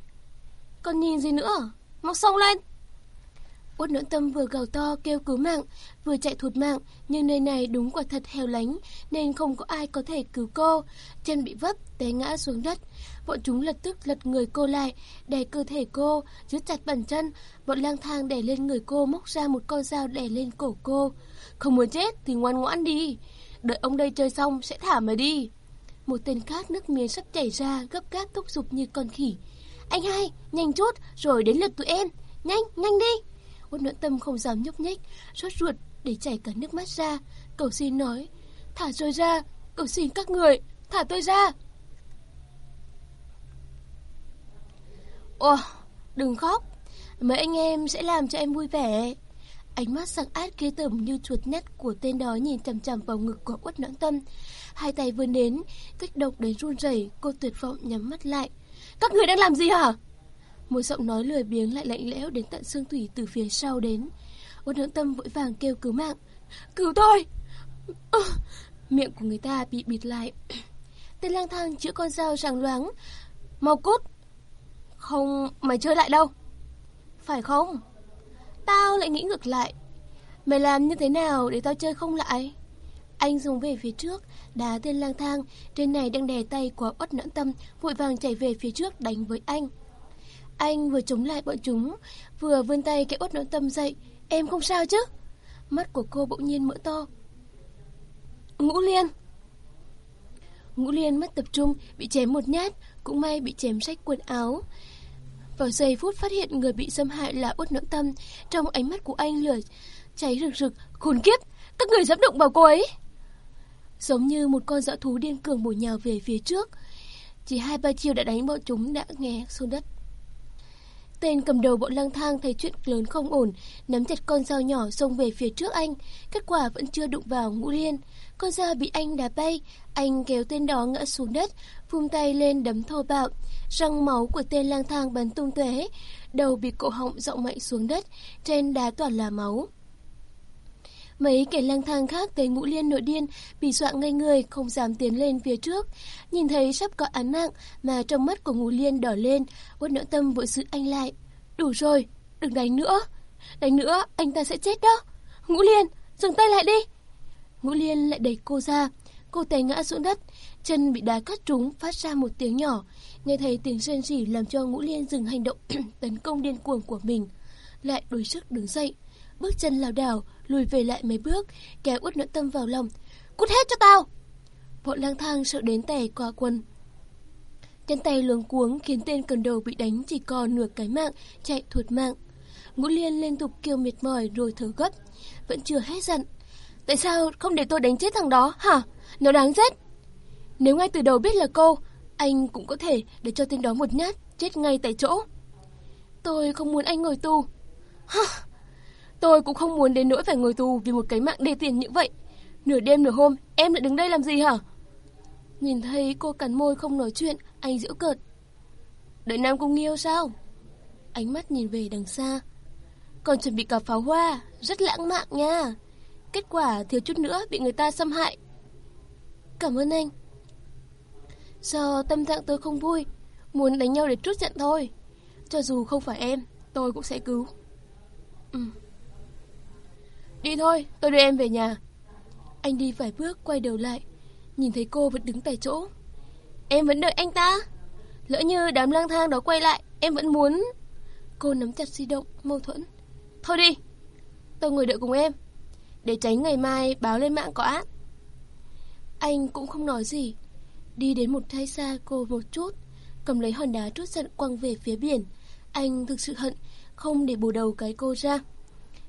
Còn nhìn gì nữa? Mau xông lên. Út nỗi tâm vừa gào to kêu cứu mạng, vừa chạy thụt mạng, nhưng nơi này đúng quả thật heo lánh, nên không có ai có thể cứu cô. Chân bị vấp, té ngã xuống đất. Bọn chúng lập tức lật người cô lại, đè cơ thể cô, giữ chặt bàn chân. Bọn lang thang đè lên người cô, móc ra một con dao đè lên cổ cô. Không muốn chết thì ngoan ngoãn đi. Đợi ông đây chơi xong sẽ thả mày đi. Một tên khác nước miếng sắp chảy ra, gấp gáp thúc giục như con khỉ. Anh hai, nhanh chút, rồi đến lượt tụi em. Nhanh, nhanh đi. quân nỗi tâm không dám nhúc nhích, sốt ruột để chảy cả nước mắt ra. Cầu xin nói, thả tôi ra, cầu xin các người, thả tôi ra. Ồ, đừng khóc. Mấy anh em sẽ làm cho em vui vẻ. Ánh mắt sắc át kia tởm như chuột nét của tên đó nhìn chằm chằm vào ngực của uất noãn tâm. Hai tay vươn đến, kích động đến run rẩy, cô tuyệt vọng nhắm mắt lại. Các người đang làm gì hả? Một giọng nói lười biếng lại lạnh lẽo đến tận xương thủy từ phía sau đến. Uất noãn tâm vội vàng kêu cứu mạng. Cứu tôi! À, miệng của người ta bị bịt lại. Tên lang thang chữa con dao ràng loáng. Mau cút! Không, mày chơi lại đâu. Phải không? Tao lại nghĩ ngược lại. Mày làm như thế nào để tao chơi không lại? Anh dùng về phía trước, đá tên lang thang, trên này đang đè tay của uất nẫn tâm, vội vàng chạy về phía trước đánh với anh. Anh vừa chống lại bọn chúng, vừa vươn tay kéo uất nẫn tâm dậy. Em không sao chứ? Mắt của cô bỗng nhiên mỡ to. Ngũ Liên! Ngũ Liên mất tập trung, bị chém một nhát, cũng may bị chém rách quần áo. Vào giây phút phát hiện người bị xâm hại là Út Nỗ tâm, trong ánh mắt của anh lửa cháy rực rực, khốn kiếp, các người dám động vào cô ấy. Giống như một con dã thú điên cuồng bổ nhào về phía trước, chỉ hai ba chiêu đã đánh bọn chúng đã nghe xuống đất. Tên cầm đầu bọn lang thang thấy chuyện lớn không ổn, nắm chặt con dao nhỏ xông về phía trước anh. Kết quả vẫn chưa đụng vào ngũ liên. Con dao bị anh đá bay, anh kéo tên đó ngã xuống đất, vung tay lên đấm thô bạo. Răng máu của tên lang thang bắn tung tóe, đầu bị cổ họng rộng mạnh xuống đất, trên đá toàn là máu. Mấy kẻ lang thang khác thấy ngũ liên nội điên, bị dọa ngay người, không dám tiến lên phía trước. Nhìn thấy sắp có án mạng, mà trong mắt của ngũ liên đỏ lên, uất nỗi tâm vội giữ anh lại. Đủ rồi, đừng đánh nữa. Đánh nữa, anh ta sẽ chết đó. Ngũ liên, dừng tay lại đi. Ngũ liên lại đẩy cô ra. Cô té ngã xuống đất, chân bị đá cắt trúng, phát ra một tiếng nhỏ. Nghe thấy tiếng sơn rỉ làm cho ngũ liên dừng hành động tấn công điên cuồng của mình. Lại đối sức đứng dậy bước chân lảo đảo, lùi về lại mấy bước, kéo út nhẫn tâm vào lòng. Cút hết cho tao! Bọn lang thang sợ đến tè qua quần Chân tay luống cuống khiến tên cầm đầu bị đánh chỉ còn nửa cái mạng, chạy thuột mạng. Ngũ Liên liên tục kêu mệt mỏi rồi thở gấp, vẫn chưa hết giận. Tại sao không để tôi đánh chết thằng đó hả? Nó đáng chết. Nếu ngay từ đầu biết là cô, anh cũng có thể để cho tên đó một nhát, chết ngay tại chỗ. Tôi không muốn anh ngồi tù. Hả? Tôi cũng không muốn đến nỗi phải ngồi tù vì một cái mạng đê tiền như vậy. Nửa đêm nửa hôm, em lại đứng đây làm gì hả? Nhìn thấy cô cắn môi không nói chuyện, anh giễu cợt. Đợi Nam cũng Nghiêu sao? Ánh mắt nhìn về đằng xa. Còn chuẩn bị cả pháo hoa, rất lãng mạn nha. Kết quả thiếu chút nữa bị người ta xâm hại. Cảm ơn anh. Do tâm trạng tôi không vui, muốn đánh nhau để trút giận thôi. Cho dù không phải em, tôi cũng sẽ cứu. Ừ. Đi thôi, tôi đưa em về nhà. Anh đi vài bước quay đầu lại, nhìn thấy cô vẫn đứng tại chỗ. Em vẫn đợi anh ta. Lỡ như đám lang thang đó quay lại, em vẫn muốn... Cô nắm chặt di động, mâu thuẫn. Thôi đi, tôi ngồi đợi cùng em, để tránh ngày mai báo lên mạng có ác. Anh cũng không nói gì, đi đến một thay xa cô một chút, cầm lấy hòn đá trút giận quăng về phía biển. Anh thực sự hận, không để bù đầu cái cô ra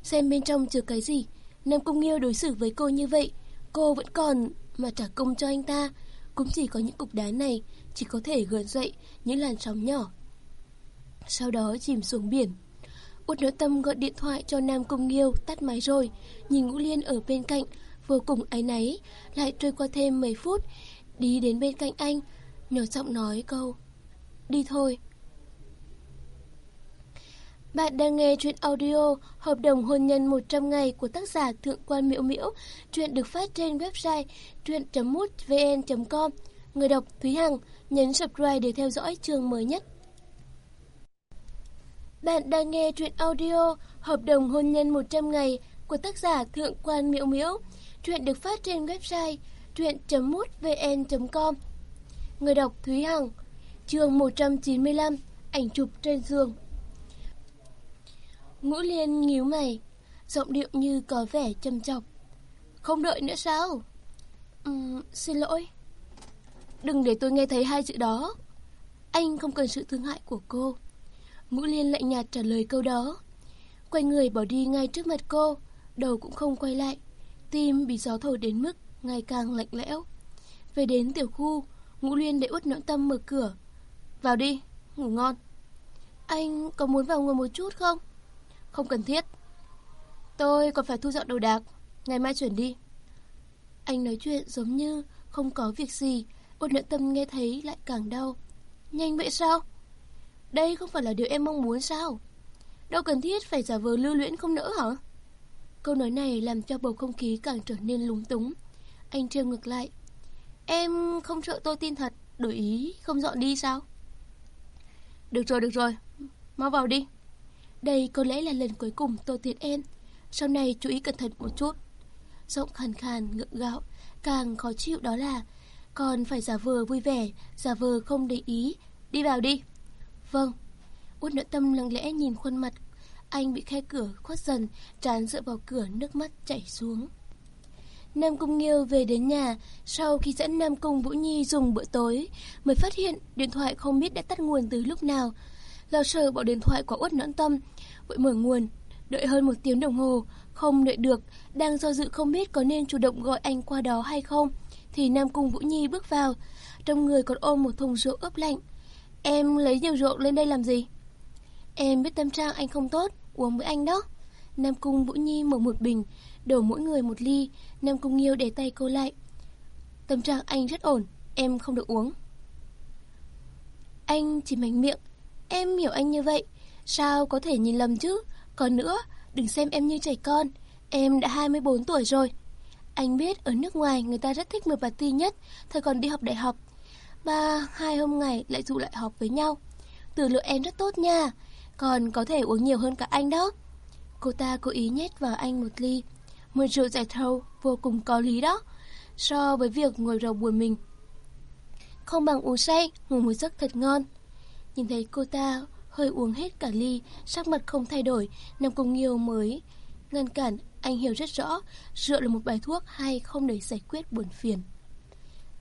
xem bên trong chứa cái gì. Nam Cung Nghiêu đối xử với cô như vậy, cô vẫn còn mà trả công cho anh ta. Cũng chỉ có những cục đá này chỉ có thể gợn dậy những làn sóng nhỏ. Sau đó chìm xuống biển. Út Nỗ tâm gọi điện thoại cho Nam Cung Nghiêu tắt máy rồi, nhìn Ngũ Liên ở bên cạnh, vô cùng áy náy, lại trôi qua thêm mấy phút, đi đến bên cạnh anh, nhỏ giọng nói câu, đi thôi. Bạn đang nghe chuyện audio Hợp đồng hôn nhân 100 ngày của tác giả Thượng quan Miễu Miễu. Chuyện được phát trên website truyện.mútvn.com. Người đọc Thúy Hằng, nhấn subscribe để theo dõi chương mới nhất. Bạn đang nghe chuyện audio Hợp đồng hôn nhân 100 ngày của tác giả Thượng quan Miễu Miễu. Chuyện được phát trên website truyện.mútvn.com. Người đọc Thúy Hằng, Chương 195 Ảnh chụp trên giường Ngũ Liên nhíu mày, giọng điệu như có vẻ châm chọc. Không đợi nữa sao? Uhm, xin lỗi. Đừng để tôi nghe thấy hai chữ đó. Anh không cần sự thương hại của cô. Ngũ Liên lạnh nhạt trả lời câu đó. Quay người bỏ đi ngay trước mặt cô, đầu cũng không quay lại. Tim bị gió thổi đến mức ngày càng lạnh lẽo. Về đến tiểu khu, Ngũ Liên để út nỗi tâm mở cửa. Vào đi, ngủ ngon. Anh có muốn vào ngồi một chút không? Không cần thiết. Tôi còn phải thu dọn đồ đạc, ngày mai chuyển đi. Anh nói chuyện giống như không có việc gì, ôn nợ tâm nghe thấy lại càng đau. Nhanh vậy sao? Đây không phải là điều em mong muốn sao? Đâu cần thiết phải giả vờ lưu luyến không nỡ hả? Câu nói này làm cho bầu không khí càng trở nên lúng túng. Anh trêu ngược lại. Em không sợ tôi tin thật, đổi ý không dọn đi sao? Được rồi, được rồi, mau vào đi. Đây có lẽ là lần cuối cùng tôi tiện em. Sau này chú ý cẩn thận một chút. Giọng khàn khàn, ngượng gạo, càng khó chịu đó là còn phải giả vờ vui vẻ, giả vờ không để ý. Đi vào đi. Vâng. Út nội tâm lặng lẽ nhìn khuôn mặt. Anh bị khe cửa khuất dần, trán dựa vào cửa nước mắt chảy xuống. Nam Cung Nghiêu về đến nhà, sau khi dẫn Nam Cung Vũ Nhi dùng bữa tối, mới phát hiện điện thoại không biết đã tắt nguồn từ lúc nào. Lo sợ bỏ điện thoại quá Uất Noãn Tâm, vội mở nguồn, đợi hơn một tiếng đồng hồ, không đợi được, đang do dự không biết có nên chủ động gọi anh qua đó hay không, thì Nam Cung Vũ Nhi bước vào, trong người còn ôm một thùng rượu ướp lạnh. Em lấy nhiều rượu lên đây làm gì? Em biết tâm trạng anh không tốt, uống với anh đó. Nam Cung Vũ Nhi mở một bình, đổ mỗi người một ly, Nam Cung Nghiêu để tay cô lại. Tâm trạng anh rất ổn, em không được uống. Anh chỉ mạnh miệng, em hiểu anh như vậy, sao có thể nhìn lầm chứ? Còn nữa, đừng xem em như trẻ con, em đã 24 tuổi rồi. Anh biết ở nước ngoài người ta rất thích mở party nhất, thời còn đi học đại học. Ba, hai hôm ngày lại tụ lại họp với nhau. Từ lượng em rất tốt nha, còn có thể uống nhiều hơn cả anh đó. Cô ta cố ý nhét vào anh một ly. Một rượu giải thâu vô cùng có lý đó, so với việc ngồi rầu buồn mình. Không bằng uống say, ngủ một giấc thật ngon. Nhìn thấy cô ta hơi uống hết cả ly, sắc mặt không thay đổi, Nam Cung Nghiêu mới ngăn cản, anh hiểu rất rõ, rượu là một bài thuốc hay không để giải quyết buồn phiền.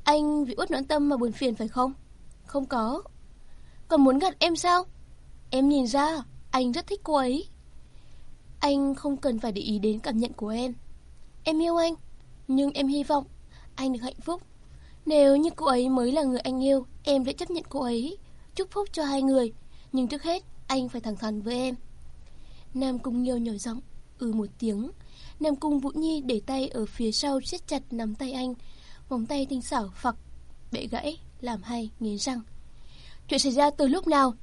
Anh vì uất noãn tâm mà buồn phiền phải không? Không có. Còn muốn gạt em sao? Em nhìn ra, anh rất thích cô ấy. Anh không cần phải để ý đến cảm nhận của em. Em yêu anh, nhưng em hy vọng anh được hạnh phúc. Nếu như cô ấy mới là người anh yêu, em sẽ chấp nhận cô ấy, chúc phúc cho hai người. Nhưng trước hết, anh phải thẳng thắn với em. Nam Cung Nghiêu nhỏ giọng, ừ một tiếng. Nam Cung Vũ Nhi để tay ở phía sau siết chặt nắm tay anh. Vòng tay tinh xảo phặc, bệ gãy, làm hay, nghiến răng. Chuyện xảy ra từ lúc nào?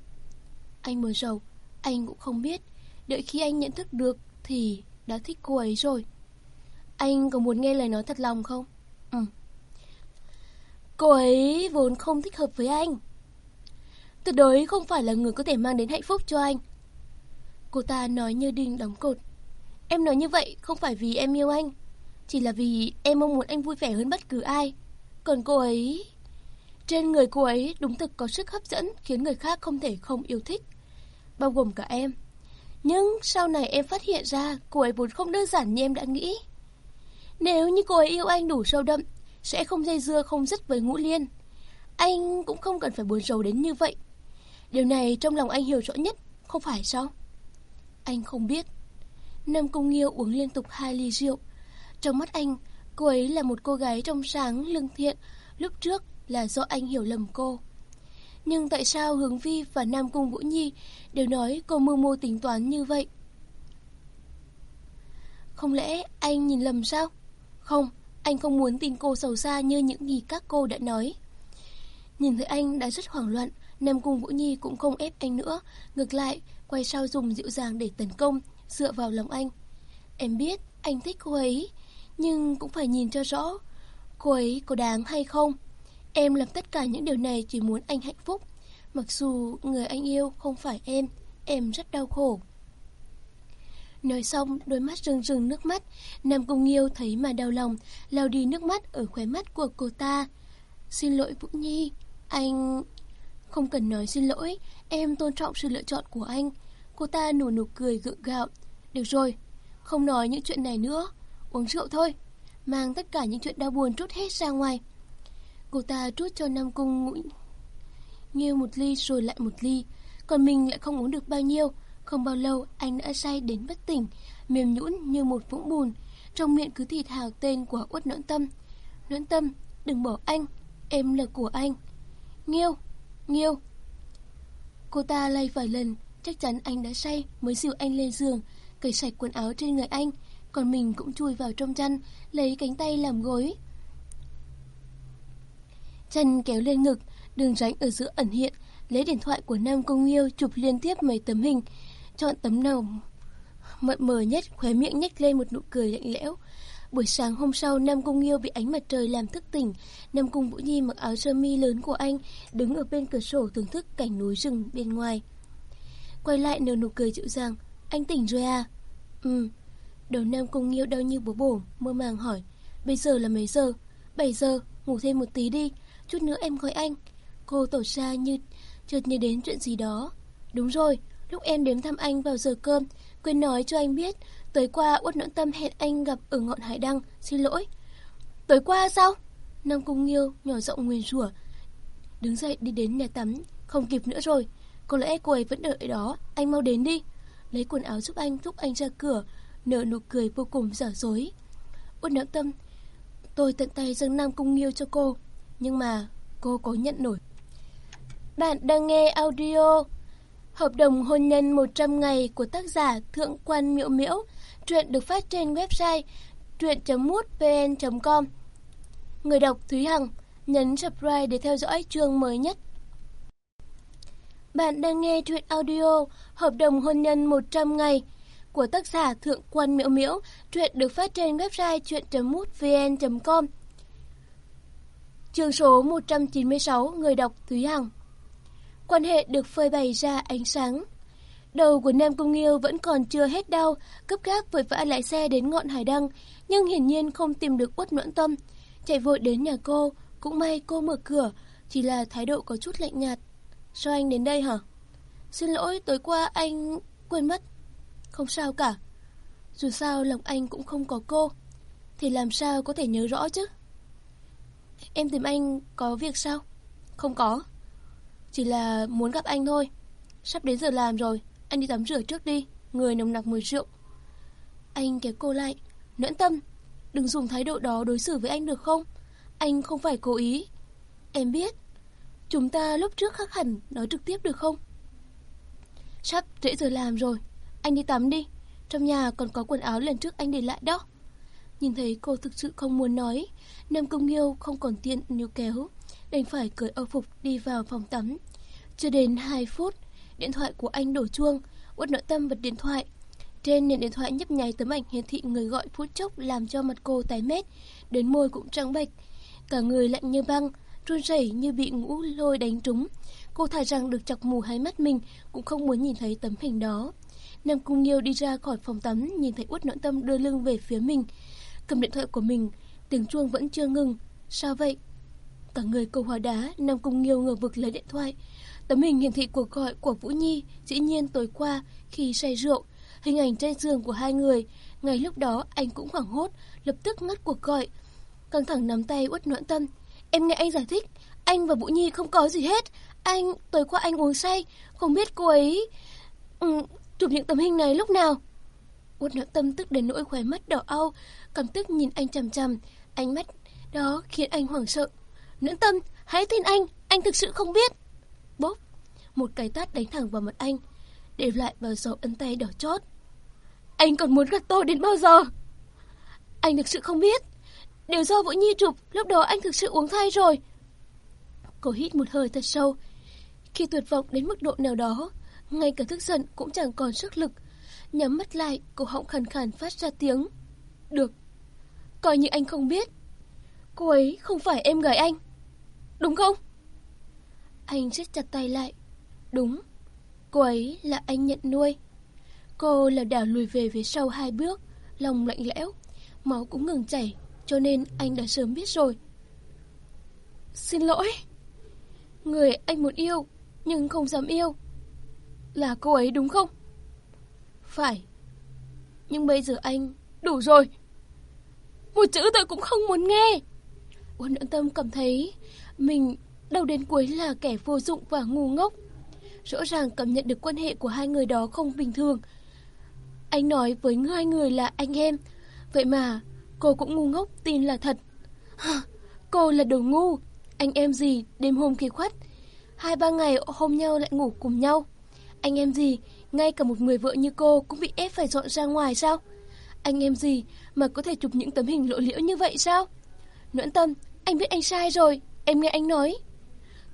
Anh mở rầu, anh cũng không biết. Đợi khi anh nhận thức được thì đã thích cô ấy rồi. Anh có muốn nghe lời nói thật lòng không? Ừ. Cô ấy vốn không thích hợp với anh. Tuyệt đối không phải là người có thể mang đến hạnh phúc cho anh. Cô ta nói như đinh đóng cột. Em nói như vậy không phải vì em yêu anh, chỉ là vì em mong muốn anh vui vẻ hơn bất cứ ai. Còn cô ấy... Trên người cô ấy đúng thực có sức hấp dẫn khiến người khác không thể không yêu thích. Bao gồm cả em. Nhưng sau này em phát hiện ra cô ấy vốn không đơn giản như em đã nghĩ. Nếu như cô ấy yêu anh đủ sâu đậm, sẽ không dây dưa không dứt với ngũ liên. Anh cũng không cần phải buồn rầu đến như vậy. Điều này trong lòng anh hiểu rõ nhất, không phải sao? Anh không biết. Nam Cung Nghiêu uống liên tục hai ly rượu. Trong mắt anh, cô ấy là một cô gái trong sáng, lương thiện. Lúc trước là do anh hiểu lầm cô. Nhưng tại sao Hướng Vi và Nam Cung Vũ Nhi đều nói cô mưu mô tính toán như vậy? Không lẽ anh nhìn lầm sao? Không, anh không muốn tin cô sầu xa như những gì các cô đã nói. Nhìn thấy anh đã rất hoảng loạn, Nam Cung Vũ Nhi cũng không ép anh nữa, ngược lại, quay sau dùng dịu dàng để tấn công, dựa vào lòng anh. Em biết anh thích cô ấy, nhưng cũng phải nhìn cho rõ, cô ấy có đáng hay không. Em làm tất cả những điều này chỉ muốn anh hạnh phúc, mặc dù người anh yêu không phải em, em rất đau khổ. Nói xong, đôi mắt rưng rưng nước mắt, Nam Cung Nghiêu thấy mà đau lòng, lau đi nước mắt ở khóe mắt của cô ta. Xin lỗi Vũ Nhi, anh... Không cần nói xin lỗi, em tôn trọng sự lựa chọn của anh. Cô ta nụ nụ cười gượng gạo. Được rồi, không nói những chuyện này nữa, uống rượu thôi. Mang tất cả những chuyện đau buồn trút hết ra ngoài. Cô ta trút cho Nam Cung ngụy Nghiêu một ly rồi lại một ly, còn mình lại không uống được bao nhiêu. Không bao lâu anh đã say đến bất tỉnh, mềm nhũn như một vũng bùn, trong miệng cứ thì thào tên của út Noãn Tâm. Noãn Tâm, đừng bỏ anh, em là của anh. Nghiêu, Nghiêu. Cô ta lay vài lần, Chắc chắn anh đã say mới dìu anh lên giường, cởi sạch quần áo trên người anh, còn mình cũng chui vào trong chăn, lấy cánh tay làm gối. Chân kéo lên ngực, đường rãnh ở giữa ẩn hiện, lấy điện thoại của Nam Công Nghiêu chụp liên tiếp mấy tấm hình, chọn tấm nào mận mờ nhất, khóe miệng nhếch lên một nụ cười lạnh lẽo. Buổi sáng hôm sau, Nam Cung Nghiêu bị ánh mặt trời làm thức tỉnh. Nam Cung Vũ Nhi mặc áo sơ mi lớn của anh, đứng ở bên cửa sổ thưởng thức cảnh núi rừng bên ngoài. Quay lại nở nụ cười dịu dàng, anh tỉnh rồi à? Ừ. Đầu Nam Cung Nghiêu đau như bố bổ, mơ màng hỏi, bây giờ là mấy giờ? 7 giờ, ngủ thêm một tí đi, chút nữa em gọi anh. Cô tổ xa như chợt nhớ đến chuyện gì đó. Đúng rồi, lúc em đến thăm anh vào giờ cơm, quên nói cho anh biết, tới qua Uất Nỗn Tâm hẹn anh gặp ở ngọn hải đăng, xin lỗi. Tới qua sao? Nam Cung Nghiêu nhỏ giọng nguyền rủa. Đứng dậy đi đến nhà tắm, không kịp nữa rồi. Có lẽ cô ấy vẫn đợi đó, anh mau đến đi. Lấy quần áo giúp anh, thúc anh ra cửa, nở nụ cười vô cùng giả dối. Uất Nỗn Tâm, tôi tận tay dâng Nam Cung Nghiêu cho cô, nhưng mà cô có nhận nổi. Bạn đang nghe audio Hợp đồng hôn nhân 100 ngày của tác giả Thượng quan Miễu Miễu. Truyện được phát trên website truyện.mútvn.com. Người đọc Thúy Hằng nhấn subscribe để theo dõi chương mới nhất. Bạn đang nghe truyện audio Hợp đồng hôn nhân 100 ngày của tác giả Thượng quan Miễu Miễu. Truyện được phát trên website truyện.mútvn.com. Chương số 196 Người đọc Thúy Hằng quan hệ được phơi bày ra ánh sáng. Đầu của Nam Cung Nghiêu vẫn còn chưa hết đau, cấp gáp vội vã lại xe đến ngọn hải đăng, nhưng hiển nhiên không tìm được uất noãn tâm. Chạy vội đến nhà cô, cũng may cô mở cửa, chỉ là thái độ có chút lạnh nhạt. Sao anh đến đây hả? Xin lỗi, tối qua anh quên mất. Không sao cả. Dù sao lòng anh cũng không có cô, thì làm sao có thể nhớ rõ chứ? Em tìm anh có việc sao? Không có. Chỉ là muốn gặp anh thôi Sắp đến giờ làm rồi anh đi tắm rửa trước đi. Người nồng nặc mùi rượu Anh kéo cô lại. Nhẫn tâm Đừng dùng thái độ đó đối xử với anh được không? Anh không phải cố ý. Em biết. Chúng ta lúc trước khác hẳn Nói trực tiếp được không? Sắp trễ giờ làm rồi. Anh đi tắm đi. Trong nhà còn có quần áo lần trước anh để lại đó. Nhìn thấy cô thực sự không muốn nói Nam Công Nghiêu không còn tiện níu kéo đành phải cởi âu phục đi vào phòng tắm. Chưa đến 2 phút, điện thoại của anh đổ chuông, Uất nội tâm bật điện thoại. Trên nền điện thoại nhấp nháy tấm ảnh hiển thị người gọi phút chốc làm cho mặt cô tái mét, đến môi cũng trắng bệch. Cả người lạnh như băng, run rẩy như bị ngũ lôi đánh trúng. Cô thà rằng được chọc mù hai mắt mình cũng không muốn nhìn thấy tấm hình đó. Nam Cung Nghiêu đi ra khỏi phòng tắm, nhìn thấy Uất Noãn Tâm đưa lưng về phía mình, cầm điện thoại của mình, tiếng chuông vẫn chưa ngừng. Sao vậy? Cả người cô hóa đá, Nam Cung Nghiêu ngờ vực lấy điện thoại. Tấm hình hiển thị cuộc gọi của Vũ Nhi dĩ nhiên tối qua khi say rượu. Hình ảnh trên giường của hai người. Ngay lúc đó anh cũng hoảng hốt, lập tức ngắt cuộc gọi. Căng thẳng nắm tay uất noãn tâm. Em nghe anh giải thích, anh và Vũ Nhi không có gì hết. Anh, tối qua anh uống say, không biết cô ấy... Ừ, chụp những tấm hình này lúc nào? Uất noãn tâm tức đến nỗi khóe mắt đỏ au, cầm tức nhìn anh chằm chằm. Ánh mắt đó khiến anh hoảng sợ. Nữ tâm, hãy tin anh, anh thực sự không biết. Bốp, một cái tát đánh thẳng vào mặt anh, để lại vào dấu ấn tay đỏ chót. Anh còn muốn gặp tôi đến bao giờ? Anh thực sự không biết. Đều do Vũ Nhi chụp, lúc đó anh thực sự uống thay rồi. Cô hít một hơi thật sâu. Khi tuyệt vọng đến mức độ nào đó, ngay cả thức giận cũng chẳng còn sức lực. Nhắm mắt lại, cổ họng khàn khàn phát ra tiếng. Được, coi như anh không biết. Cô ấy không phải em gái anh. Đúng không? Anh siết chặt tay lại. Đúng, cô ấy là anh nhận nuôi. Cô là đảo lùi về phía sau hai bước, lòng lạnh lẽo, máu cũng ngừng chảy, cho nên anh đã sớm biết rồi. Xin lỗi. Người anh muốn yêu, nhưng không dám yêu. Là cô ấy đúng không? Phải. Nhưng bây giờ anh... Đủ rồi. Một chữ tôi cũng không muốn nghe. Quân Nhẫn Tâm cảm thấy mình đầu đến cuối là kẻ vô dụng và ngu ngốc. Rõ ràng cảm nhận được quan hệ của hai người đó không bình thường. Anh nói với hai người là anh em, vậy mà cô cũng ngu ngốc tin là thật. cô là đồ ngu, anh em gì đêm hôm khi khuất, hai ba ngày hôm nhau lại ngủ cùng nhau. Anh em gì, ngay cả một người vợ như cô cũng bị ép phải dọn ra ngoài sao? Anh em gì mà có thể chụp những tấm hình lộ liễu như vậy sao? Nguyễn tâm, anh biết anh sai rồi, em nghe anh nói.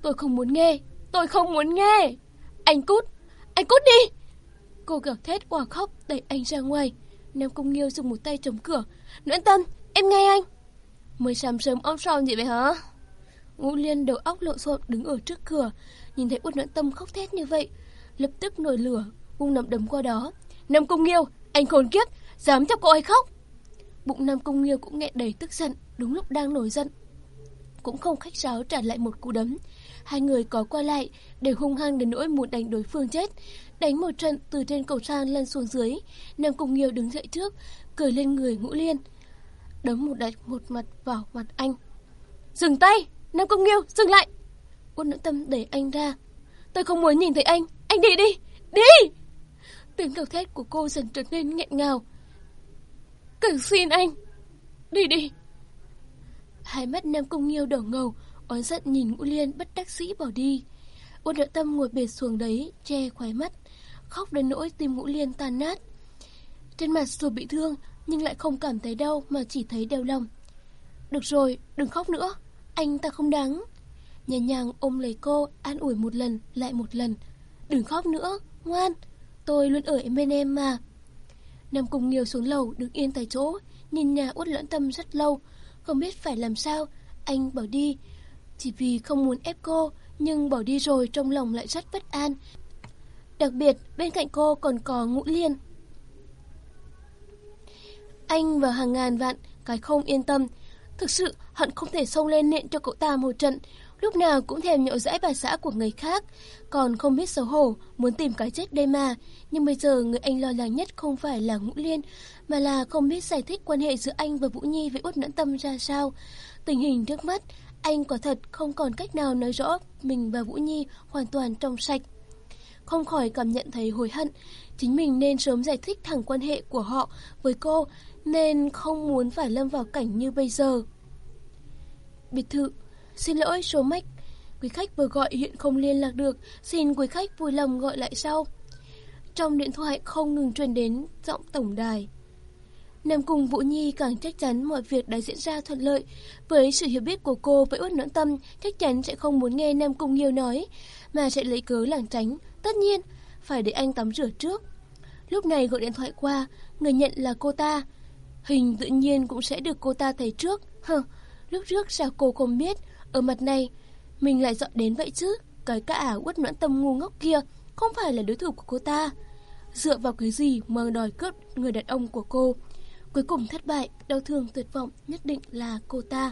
Tôi không muốn nghe, tôi không muốn nghe. Anh cút, anh cút đi. Cô gào thét quả khóc đẩy anh ra ngoài. Nam Công Nghiêu dùng một tay chống cửa. Nguyễn tâm, em nghe anh. Mới sáng sớm ông sao gì vậy hả? Ngũ Liên đầu óc lộn xộn đứng ở trước cửa, nhìn thấy Uất Nguyễn Tâm khóc thét như vậy, lập tức nổi lửa, vung nằm đấm qua đó. Nam Công Nghiêu, anh khốn kiếp, dám cho cô ấy khóc. Bụng Nam Công Nghiêu cũng nghẹn đầy tức giận, đúng lúc đang nổi giận. Cũng không khách sáo trả lại một cú đấm. Hai người có qua lại, để hung hăng đến nỗi muốn đánh đối phương chết. Đánh một trận từ trên cầu thang lên xuống dưới. Nam Cung Nghiêu đứng dậy trước, cười lên người Ngũ Liên. Đấm một đạch một mặt vào mặt anh. Dừng tay! Nam Công Nghiêu, dừng lại! Quân nữ tâm đẩy anh ra. Tôi không muốn nhìn thấy anh, anh đi đi! Đi! Tiếng gào thét của cô dần trở nên nghẹn ngào. Cần xin anh! Đi đi! Hai mắt Nam Công Nghiêu đỏ ngầu, oán giận nhìn Ngũ Liên bất đắc dĩ bỏ đi. Quân nữ tâm ngồi bệt xuống đấy, che khóe mắt, khóc đến nỗi tim Ngũ Liên tan nát. Trên mặt dù bị thương, nhưng lại không cảm thấy đau mà chỉ thấy đau lòng. Được rồi, đừng khóc nữa, anh ta không đáng. Nhẹ nhàng ôm lấy cô, an ủi một lần, lại một lần. Đừng khóc nữa, ngoan, tôi luôn ở bên em mà. Nằm cùng nhiều xuống lầu, đứng yên tại chỗ, nhìn nhà út lẫn tâm rất lâu, không biết phải làm sao. Anh bỏ đi, chỉ vì không muốn ép cô, nhưng bỏ đi rồi trong lòng lại rất bất an. Đặc biệt, bên cạnh cô còn có ngũ liên. Anh và hàng ngàn vạn cái không yên tâm. Thực sự, hận không thể xông lên nện cho cậu ta một trận, lúc nào cũng thèm nhậu dãi bà xã của người khác, còn không biết xấu hổ, muốn tìm cái chết đây mà. Nhưng bây giờ người anh lo lắng nhất không phải là Ngũ Liên, mà là không biết giải thích quan hệ giữa anh và Vũ Nhi với Út Nhẫn Tâm ra sao. Tình hình trước mắt, anh quả thật không còn cách nào nói rõ mình và Vũ Nhi hoàn toàn trong sạch. Không khỏi cảm nhận thấy hối hận, chính mình nên sớm giải thích thẳng quan hệ của họ với cô, nên không muốn phải lâm vào cảnh như bây giờ. Biệt thự, xin lỗi số mách, quý khách vừa gọi hiện không liên lạc được, xin quý khách vui lòng gọi lại sau. Trong điện thoại không ngừng truyền đến giọng tổng đài. Nam cùng Vũ Nhi càng chắc chắn mọi việc đã diễn ra thuận lợi. Với sự hiểu biết của cô với Uất Noãn Tâm, chắc chắn sẽ không muốn nghe Nam Cung Nghiêu nói, mà sẽ lấy cớ lảng tránh. Tất nhiên, phải để anh tắm rửa trước. Lúc này gọi điện thoại qua, người nhận là cô ta. Hình tự nhiên cũng sẽ được cô ta thấy trước. Hừ, lúc trước sao cô không biết, ở mặt này, mình lại dọn đến vậy chứ. Cái cả ảo Uất Noãn Tâm ngu ngốc kia, không phải là đối thủ của cô ta. Dựa vào cái gì mà đòi cướp người đàn ông của cô? Cuối cùng thất bại, đau thương tuyệt vọng nhất định là cô ta.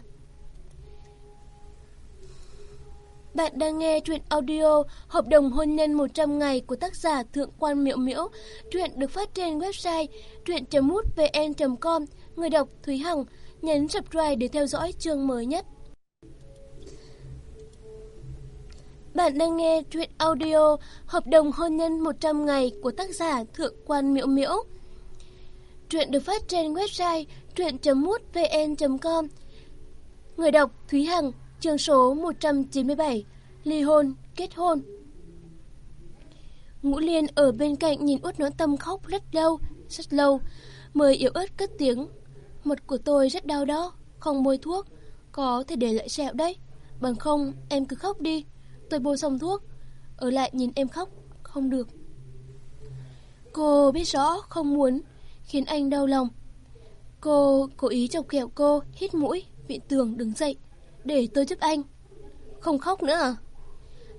Bạn đang nghe truyện audio Hợp đồng hôn nhân 100 ngày của tác giả Thượng quan Miễu Miễu. Truyện được phát trên website truyện.mútvn.com. Người đọc Thúy Hằng. Nhấn subscribe để theo dõi chương mới nhất. Bạn đang nghe truyện audio Hợp đồng hôn nhân 100 ngày của tác giả Thượng quan Miễu Miễu. Truyện được phát trên website truyện.mútvn.com. Người đọc Thúy Hằng, chương số 197, ly hôn, kết hôn. Ngũ Liên ở bên cạnh nhìn út nỗi tâm khóc rất lâu, rất lâu, mới yếu ớt cất tiếng. Mật của tôi rất đau đó, không bôi thuốc, có thể để lại sẹo đấy. Bằng không, em cứ khóc đi, tôi bôi xong thuốc, ở lại nhìn em khóc, không được. Cô biết rõ không muốn, khiến anh đau lòng. Cô cố ý chọc kẹo cô, hít mũi, viện tường đứng dậy, để tôi giúp anh. Không khóc nữa à?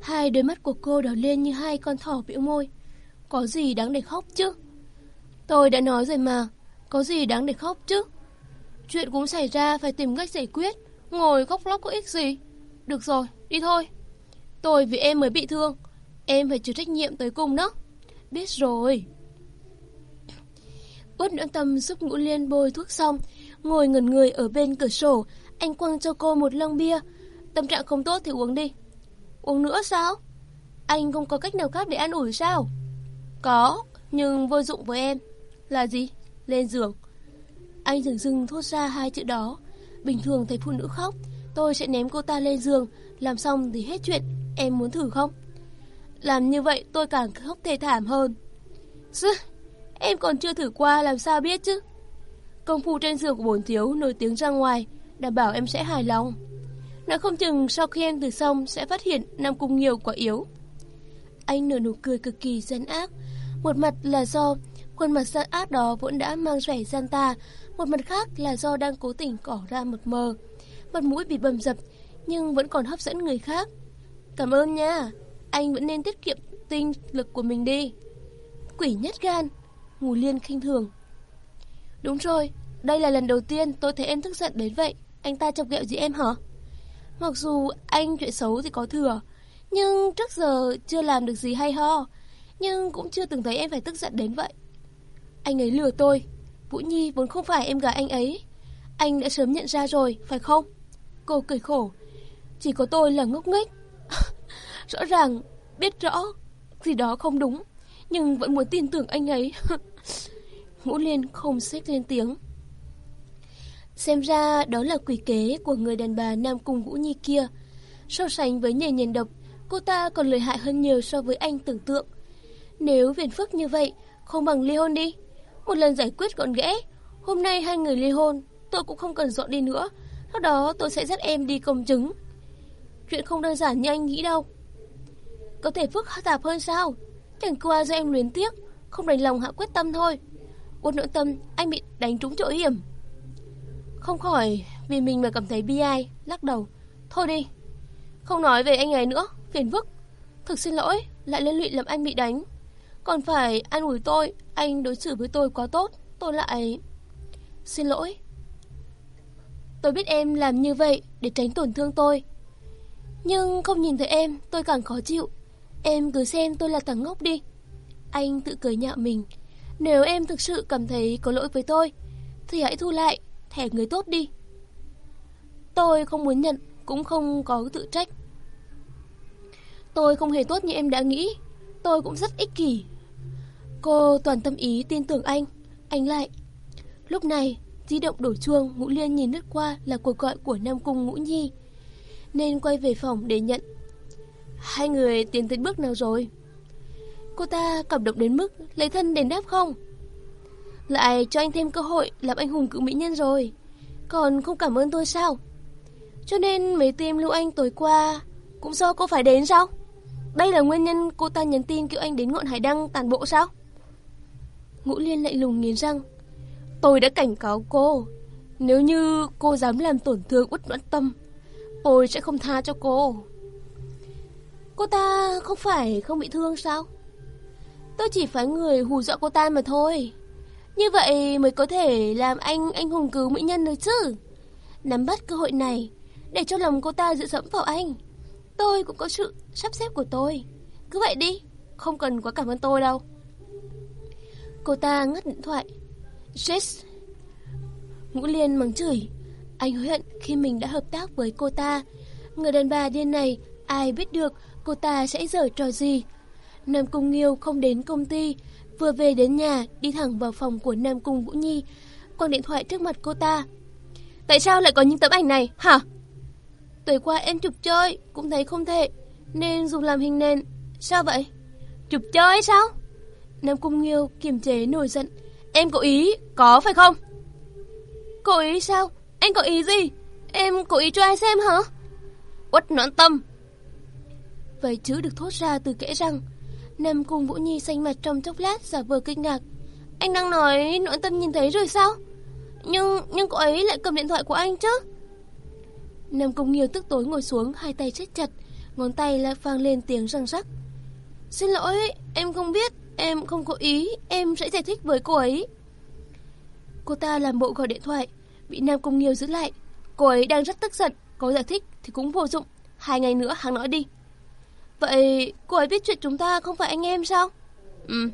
Hai đôi mắt của cô đỏ lên như hai con thỏ biểu môi. Có gì đáng để khóc chứ? Tôi đã nói rồi mà, có gì đáng để khóc chứ? Chuyện cũng xảy ra phải tìm cách giải quyết, ngồi khóc lóc có ích gì? Được rồi, đi thôi. Tôi vì em mới bị thương, em phải chịu trách nhiệm tới cùng đó. Biết rồi. Út nhẫn Tâm giúp Ngũ Liên bôi thuốc xong, ngồi ngẩn người ở bên cửa sổ, anh quăng cho cô một lon bia. Tâm trạng không tốt thì uống đi. Uống nữa sao? Anh không có cách nào khác để an ủi sao? Có, nhưng vô dụng với em. Là gì? Lên giường. Anh dừng dừng thốt ra hai chữ đó. Bình thường thấy phụ nữ khóc, tôi sẽ ném cô ta lên giường, làm xong thì hết chuyện. Em muốn thử không? làm như vậy tôi càng khóc thê thảm hơn. Sứ em còn chưa thử qua làm sao biết chứ. Công phu trên giường của bổn thiếu nổi tiếng ra ngoài, đảm bảo em sẽ hài lòng. Nói không chừng sau khi em từ xong sẽ phát hiện Nam Cung nhiều quá yếu. Anh nở nụ cười cực kỳ gian ác. Một mặt là do khuôn mặt gian ác đó vẫn đã mang vẻ gian ta, một mặt khác là do đang cố tình cỏ ra một mờ. Mặt mũi bị bầm dập nhưng vẫn còn hấp dẫn người khác. Cảm ơn nha, anh vẫn nên tiết kiệm tinh lực của mình đi. Quỷ nhất gan, ngủ liên khinh thường. Đúng rồi, đây là lần đầu tiên tôi thấy em tức giận đến vậy. Anh ta chọc ghẹo gì em hả? Mặc dù anh chuyện xấu thì có thừa, nhưng trước giờ chưa làm được gì hay ho, nhưng cũng chưa từng thấy em phải tức giận đến vậy. Anh ấy lừa tôi, Vũ Nhi vốn không phải em gái anh ấy. Anh đã sớm nhận ra rồi, phải không? Cô cười khổ, chỉ có tôi là ngốc nghếch. rõ ràng, biết rõ, gì đó không đúng, nhưng vẫn muốn tin tưởng anh ấy. Ngũ Liên không xích lên tiếng. Xem ra đó là quỷ kế của người đàn bà Nam Cung Vũ Nhi kia. So sánh với nhề nhìn độc, cô ta còn lợi hại hơn nhiều so với anh tưởng tượng. Nếu phiền phức như vậy, không bằng ly hôn đi. Một lần giải quyết gọn ghẽ, hôm nay hai người ly hôn, tôi cũng không cần dọn đi nữa. Sau đó tôi sẽ dắt em đi công chứng. Chuyện không đơn giản như anh nghĩ đâu. Có thể phức tạp hơn sao? Chẳng qua do em luyến tiếc, không đành lòng hạ quyết tâm thôi. Uất nội tâm, anh bị đánh trúng chỗ hiểm. Không khỏi vì mình mà cảm thấy bi ai, lắc đầu. Thôi đi, không nói về anh ấy nữa, phiền phức. Thực xin lỗi, lại liên lụy làm anh bị đánh. Còn phải an ủi tôi, anh đối xử với tôi quá tốt, tôi lại... Xin lỗi. Tôi biết em làm như vậy để tránh tổn thương tôi. Nhưng không nhìn thấy em, tôi càng khó chịu. Em cứ xem tôi là thằng ngốc đi. Anh tự cười nhạo mình. Nếu em thực sự cảm thấy có lỗi với tôi, thì hãy thu lại thẻ người tốt đi. Tôi không muốn nhận, cũng không có tự trách. Tôi không hề tốt như em đã nghĩ, tôi cũng rất ích kỷ. Cô toàn tâm ý tin tưởng anh, anh lại. Lúc này, di động đổ chuông, Ngũ Liên nhìn lướt qua là cuộc gọi của Nam Cung Ngũ Nhi, nên quay về phòng để nhận. Hai người tiến tới bước nào rồi? Cô ta cảm động đến mức lấy thân đền đáp không? Lại cho anh thêm cơ hội làm anh hùng cựu mỹ nhân rồi. Còn không cảm ơn tôi sao? Cho nên mấy tim lưu anh tối qua Cũng do cô phải đến sao? Đây là nguyên nhân cô ta nhắn tin kêu anh đến ngọn hải đăng tàn bộ sao? Ngũ Liên lạnh lùng nghiến răng. Tôi đã cảnh cáo cô. Nếu như cô dám làm tổn thương út noãn tâm, Tôi sẽ không tha cho cô. Cô ta không phải không bị thương sao? Tôi chỉ phải người hù dọa cô ta mà thôi như vậy mới có thể làm anh anh hùng cứu mỹ nhân được chứ. Nắm bắt cơ hội này để cho lòng cô ta dựa dẫm vào anh. Tôi cũng có sự sắp xếp của tôi. Cứ vậy đi, không cần quá cảm ơn tôi đâu. Cô ta ngắt điện thoại. Jess. Ngũ Liên mắng chửi. Anh hối hận khi mình đã hợp tác với cô ta. Người đàn bà điên này, ai biết được cô ta sẽ giở trò gì. Nam Cung Nghiêu không đến công ty, Vừa về đến nhà, đi thẳng vào phòng của Nam Cung Vũ Nhi, quăng điện thoại trước mặt cô ta. Tại sao lại có những tấm ảnh này, hả? Tối qua em chụp chơi, cũng thấy không thể, nên dùng làm hình nền. Sao vậy? Chụp chơi sao? Nam Cung Nghiêu kiềm chế nổi giận. Em có ý, có phải không? Cố ý sao? Anh có ý gì? Em cố ý cho ai xem hả? Uất noãn tâm. Vậy chứ được thốt ra từ kẽ răng. Nam cùng Vũ Nhi xanh mặt trong chốc lát giả vờ kinh ngạc. Anh đang nói nội tâm nhìn thấy rồi sao? Nhưng nhưng cô ấy lại cầm điện thoại của anh chứ? Nam Cung Nghiêu tức tối ngồi xuống, hai tay chết chặt, ngón tay lại vang lên tiếng răng rắc. Xin lỗi, em không biết, em không có ý, em sẽ giải thích với cô ấy. Cô ta làm bộ gọi điện thoại, bị Nam Cung Nghiêu giữ lại. Cô ấy đang rất tức giận, có giải thích thì cũng vô dụng. Hai ngày nữa hắn nói đi. Vậy cô ấy biết chuyện chúng ta không phải anh em sao? Ừ.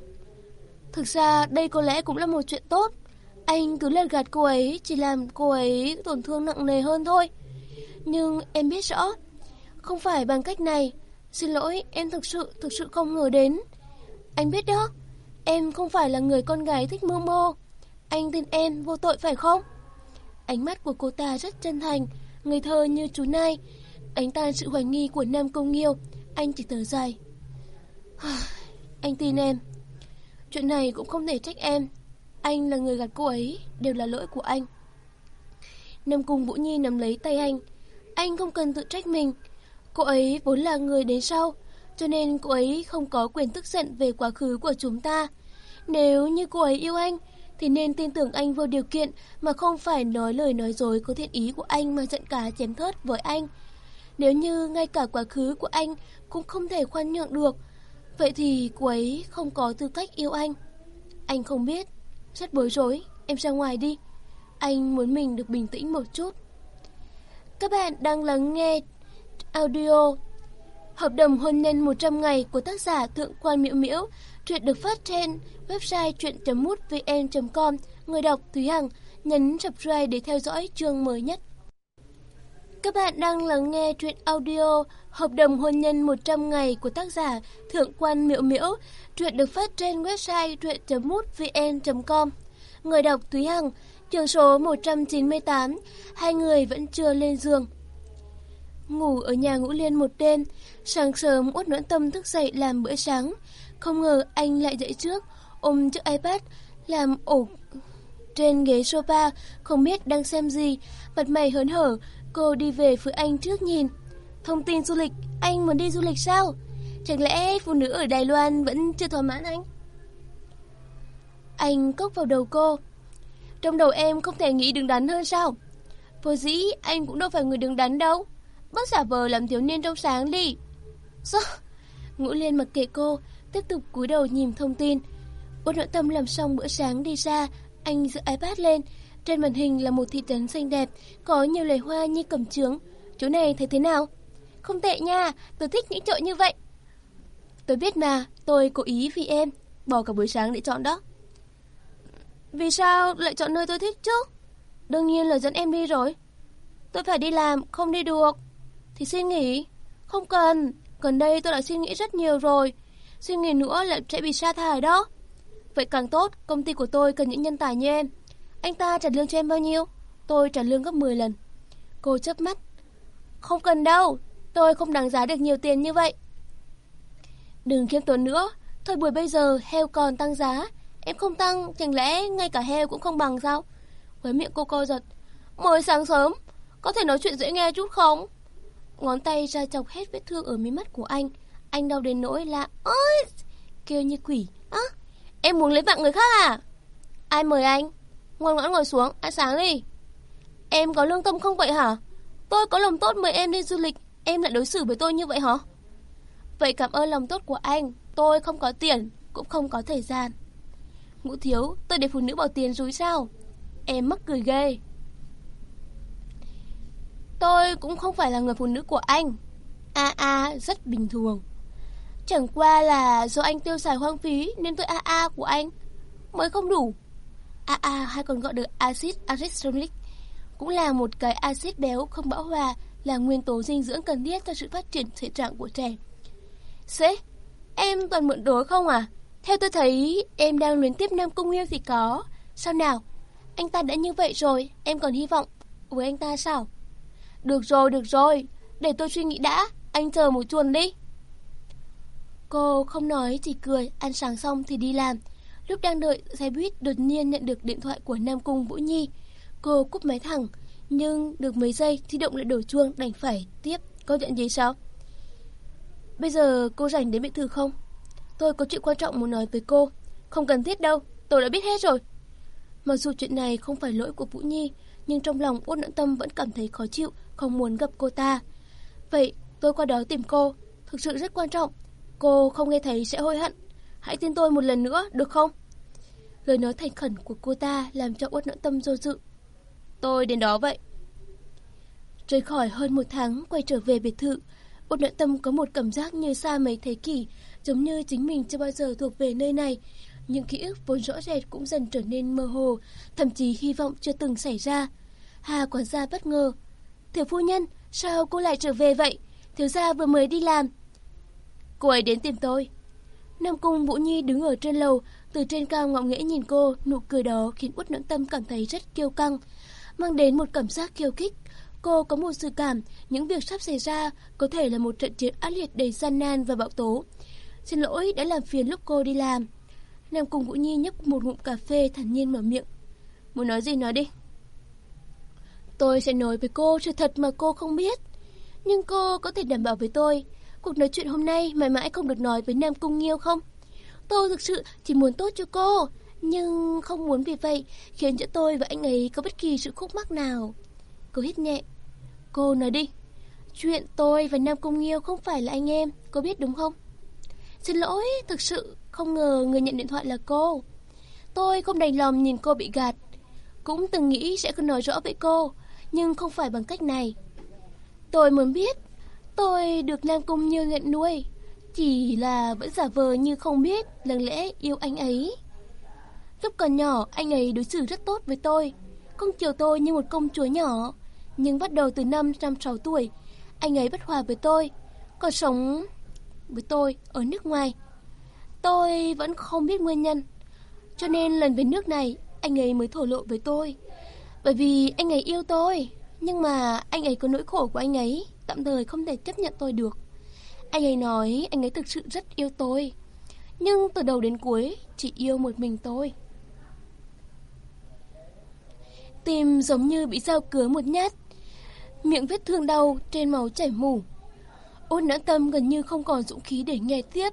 Thực ra đây có lẽ cũng là một chuyện tốt. Anh cứ lật gạt cô ấy chỉ làm cô ấy tổn thương nặng nề hơn thôi. Nhưng em biết rõ, không phải bằng cách này. Xin lỗi, em thực sự, thực sự không ngờ đến. Anh biết đó, em không phải là người con gái thích mơ mô. Anh tin em vô tội phải không? Ánh mắt của cô ta rất chân thành, người thơ như chú Nai. Ánh tan sự hoài nghi của Nam Công Nghiêu, anh chỉ thở dài. Anh tin em. Chuyện này cũng không thể trách em. Anh là người gạt cô ấy, đều là lỗi của anh. Nằm cùng Vũ Nhi nắm lấy tay anh. Anh không cần tự trách mình. Cô ấy vốn là người đến sau, cho nên cô ấy không có quyền tức giận về quá khứ của chúng ta. Nếu như cô ấy yêu anh, thì nên tin tưởng anh vô điều kiện mà không phải nói lời nói dối có thiện ý của anh mà giận cá chém thớt với anh. Nếu như ngay cả quá khứ của anh cũng không thể khoan nhượng được, vậy thì cô ấy không có tư cách yêu anh. Anh không biết, rất bối rối, em ra ngoài đi. Anh muốn mình được bình tĩnh một chút. Các bạn đang lắng nghe audio Hợp đồng hôn nhân 100 ngày của tác giả Thượng quan Miễu Miễu Chuyện được phát trên website chuyện.mútvn.com Người đọc Thúy Hằng Nhấn subscribe để theo dõi chương mới nhất các bạn đang lắng nghe truyện audio Hợp đồng hôn nhân 100 ngày của tác giả Thượng quan Miễu Miễu. Truyện được phát trên website truyện.mútvn.com. Người đọc Thúy Hằng, Chương số 198 Hai người vẫn chưa lên giường. Ngủ ở nhà ngũ liên một đêm, Sáng sớm út nỗi tâm thức dậy làm bữa sáng. Không ngờ anh lại dậy trước, Ôm chiếc iPad, Làm ổ trên ghế sofa, Không biết đang xem gì. Mặt mày hớn hở Cô đi về phía anh trước nhìn. Thông tin du lịch, Anh muốn đi du lịch sao? Chẳng lẽ phụ nữ ở Đài Loan vẫn chưa thỏa mãn anh? Anh cốc vào đầu cô. Trong đầu em không thể nghĩ đứng đắn hơn sao? Vô dĩ, anh cũng đâu phải người đứng đắn đâu. Bớt giả vờ làm thiếu niên trong sáng đi. Sao Ngũ Liên mặc kệ cô, Tiếp tục cúi đầu nhìn thông tin. Út nội tâm làm xong bữa sáng đi ra, Anh giữ iPad lên trên màn hình là một thị trấn xinh đẹp, Có nhiều loài hoa như cầm trướng Chỗ này thấy thế nào? Không tệ nha, Tôi thích những chỗ như vậy. Tôi biết mà, Tôi cố ý vì em, Bỏ cả buổi sáng để chọn đó. Vì sao lại chọn nơi tôi thích chứ? Đương nhiên là dẫn em đi rồi. Tôi phải đi làm, Không đi được. Thì xin nghỉ Không cần, Gần đây tôi đã suy nghĩ rất nhiều rồi. Suy nghĩ nữa là sẽ bị sa thải đó. Vậy càng tốt, Công ty của tôi cần những nhân tài như em. Anh ta trả lương cho em bao nhiêu? Tôi trả lương gấp 10 lần. Cô chớp mắt. Không cần đâu Tôi không đáng giá được nhiều tiền như vậy. Đừng khiêm tốn nữa. Thời buổi bây giờ heo còn tăng giá. Em không tăng Chẳng lẽ ngay cả heo cũng không bằng sao? Với miệng cô co giật. Mới sáng sớm Có thể nói chuyện dễ nghe chút không? Ngón tay ra chọc hết vết thương ở mí mắt của anh. Anh đau đến nỗi là ơi Kêu như quỷ. Á, em muốn lấy mạng người khác à? Ai mời anh? Ngoan ngoãn ngồi xuống, ăn sáng đi Em có lương tâm không vậy hả Tôi có lòng tốt mời em đi du lịch Em lại đối xử với tôi như vậy hả Vậy cảm ơn lòng tốt của anh Tôi không có tiền, cũng không có thời gian Ngũ thiếu, tôi để phụ nữ bỏ tiền rồi sao Em mắc cười ghê Tôi cũng không phải là người phụ nữ của anh. A A rất bình thường. Chẳng qua là do anh tiêu xài hoang phí nên tôi A A của anh mới không đủ. AA, hay còn gọi được axit arachidonic, cũng là một cái axit béo không bão hòa là nguyên tố dinh dưỡng cần thiết cho sự phát triển thể trạng của trẻ. Sế, em toàn mượn đối không à? Theo tôi thấy em đang luyến tiếp Nam Cung Nghiêu thì có. Sao nào? Anh ta đã như vậy rồi, em còn hy vọng với anh ta sao? Được rồi, được rồi, để tôi suy nghĩ đã, anh chờ một chuồn đi. Cô không nói chỉ cười, ăn sáng xong thì đi làm. Lúc đang đợi xe buýt đột nhiên nhận được điện thoại của Nam Cung Vũ Nhi. Cô cúp máy thẳng, nhưng được mấy giây thì động lại đổ chuông đành phải tiếp. Có chuyện gì sao? Bây giờ cô rảnh đến biệt thự không? Tôi có chuyện quan trọng muốn nói với cô. Không cần thiết đâu, tôi đã biết hết rồi. Mặc dù chuyện này không phải lỗi của Vũ Nhi, nhưng trong lòng Út Nẫn Tâm vẫn cảm thấy khó chịu, không muốn gặp cô ta. Vậy tôi qua đó tìm cô, thực sự rất quan trọng. Cô không nghe thấy sẽ hối hận. Hãy tin tôi một lần nữa, được không? Lời nói thành khẩn của cô ta làm cho uất nỗi Tâm do dự. Tôi đến đó vậy. Rời khỏi hơn một tháng, quay trở về biệt thự, uất nội Tâm có một cảm giác như xa mấy thế kỷ, giống như chính mình chưa bao giờ thuộc về nơi này. Những ký ức vốn rõ rệt cũng dần trở nên mơ hồ, thậm chí hy vọng chưa từng xảy ra. Hà quản gia bất ngờ. Thiếu phu nhân, sao cô lại trở về vậy? Thiếu gia vừa mới đi làm. Cô ấy đến tìm tôi. Nam Cung Vũ Nhi đứng ở trên lầu, từ trên cao ngọng nghễ nhìn cô, nụ cười đó khiến Út Nỗi Tâm cảm thấy rất kiêu căng, mang đến một cảm giác khiêu khích. Cô có một dự cảm những việc sắp xảy ra có thể là một trận chiến ác liệt đầy gian nan và bạo tố. Xin lỗi đã làm phiền lúc cô đi làm. Nam Cung Vũ Nhi nhấp một ngụm cà phê thản nhiên mở miệng. Muốn nói gì nói đi. Tôi sẽ nói với cô sự thật mà cô không biết. Nhưng cô có thể đảm bảo với tôi, cuộc nói chuyện hôm nay mãi mãi không được nói với Nam Cung Nghiêu không? Tôi thực sự chỉ muốn tốt cho cô, nhưng không muốn vì vậy khiến cho tôi và anh ấy có bất kỳ sự khúc mắc nào. Cô hít nhẹ. Cô nói đi. Chuyện tôi và Nam Cung Nghiêu không phải là anh em, cô biết đúng không? Xin lỗi, thực sự không ngờ người nhận điện thoại là cô. Tôi không đành lòng nhìn cô bị gạt. Cũng từng nghĩ sẽ không nói rõ với cô, nhưng không phải bằng cách này. Tôi muốn biết, tôi được Nam Cung Như nhận nuôi, chỉ là vẫn giả vờ như không biết, lặng lẽ yêu anh ấy. Lúc còn nhỏ, anh ấy đối xử rất tốt với tôi, không chiều tôi như một công chúa nhỏ. Nhưng bắt đầu từ năm năm sáu tuổi, anh ấy bất hòa với tôi, còn sống với tôi ở nước ngoài. Tôi vẫn không biết nguyên nhân, cho nên lần về nước này, anh ấy mới thổ lộ với tôi. Bởi vì anh ấy yêu tôi, nhưng mà anh ấy có nỗi khổ của anh ấy, tạm thời không thể chấp nhận tôi được. Anh ấy nói anh ấy thực sự rất yêu tôi, nhưng từ đầu đến cuối chỉ yêu một mình tôi. Tim giống như bị dao cứa một nhát, miệng vết thương đau, trên máu chảy mù. Ôn nã tâm gần như không còn dũng khí để nghe tiếp.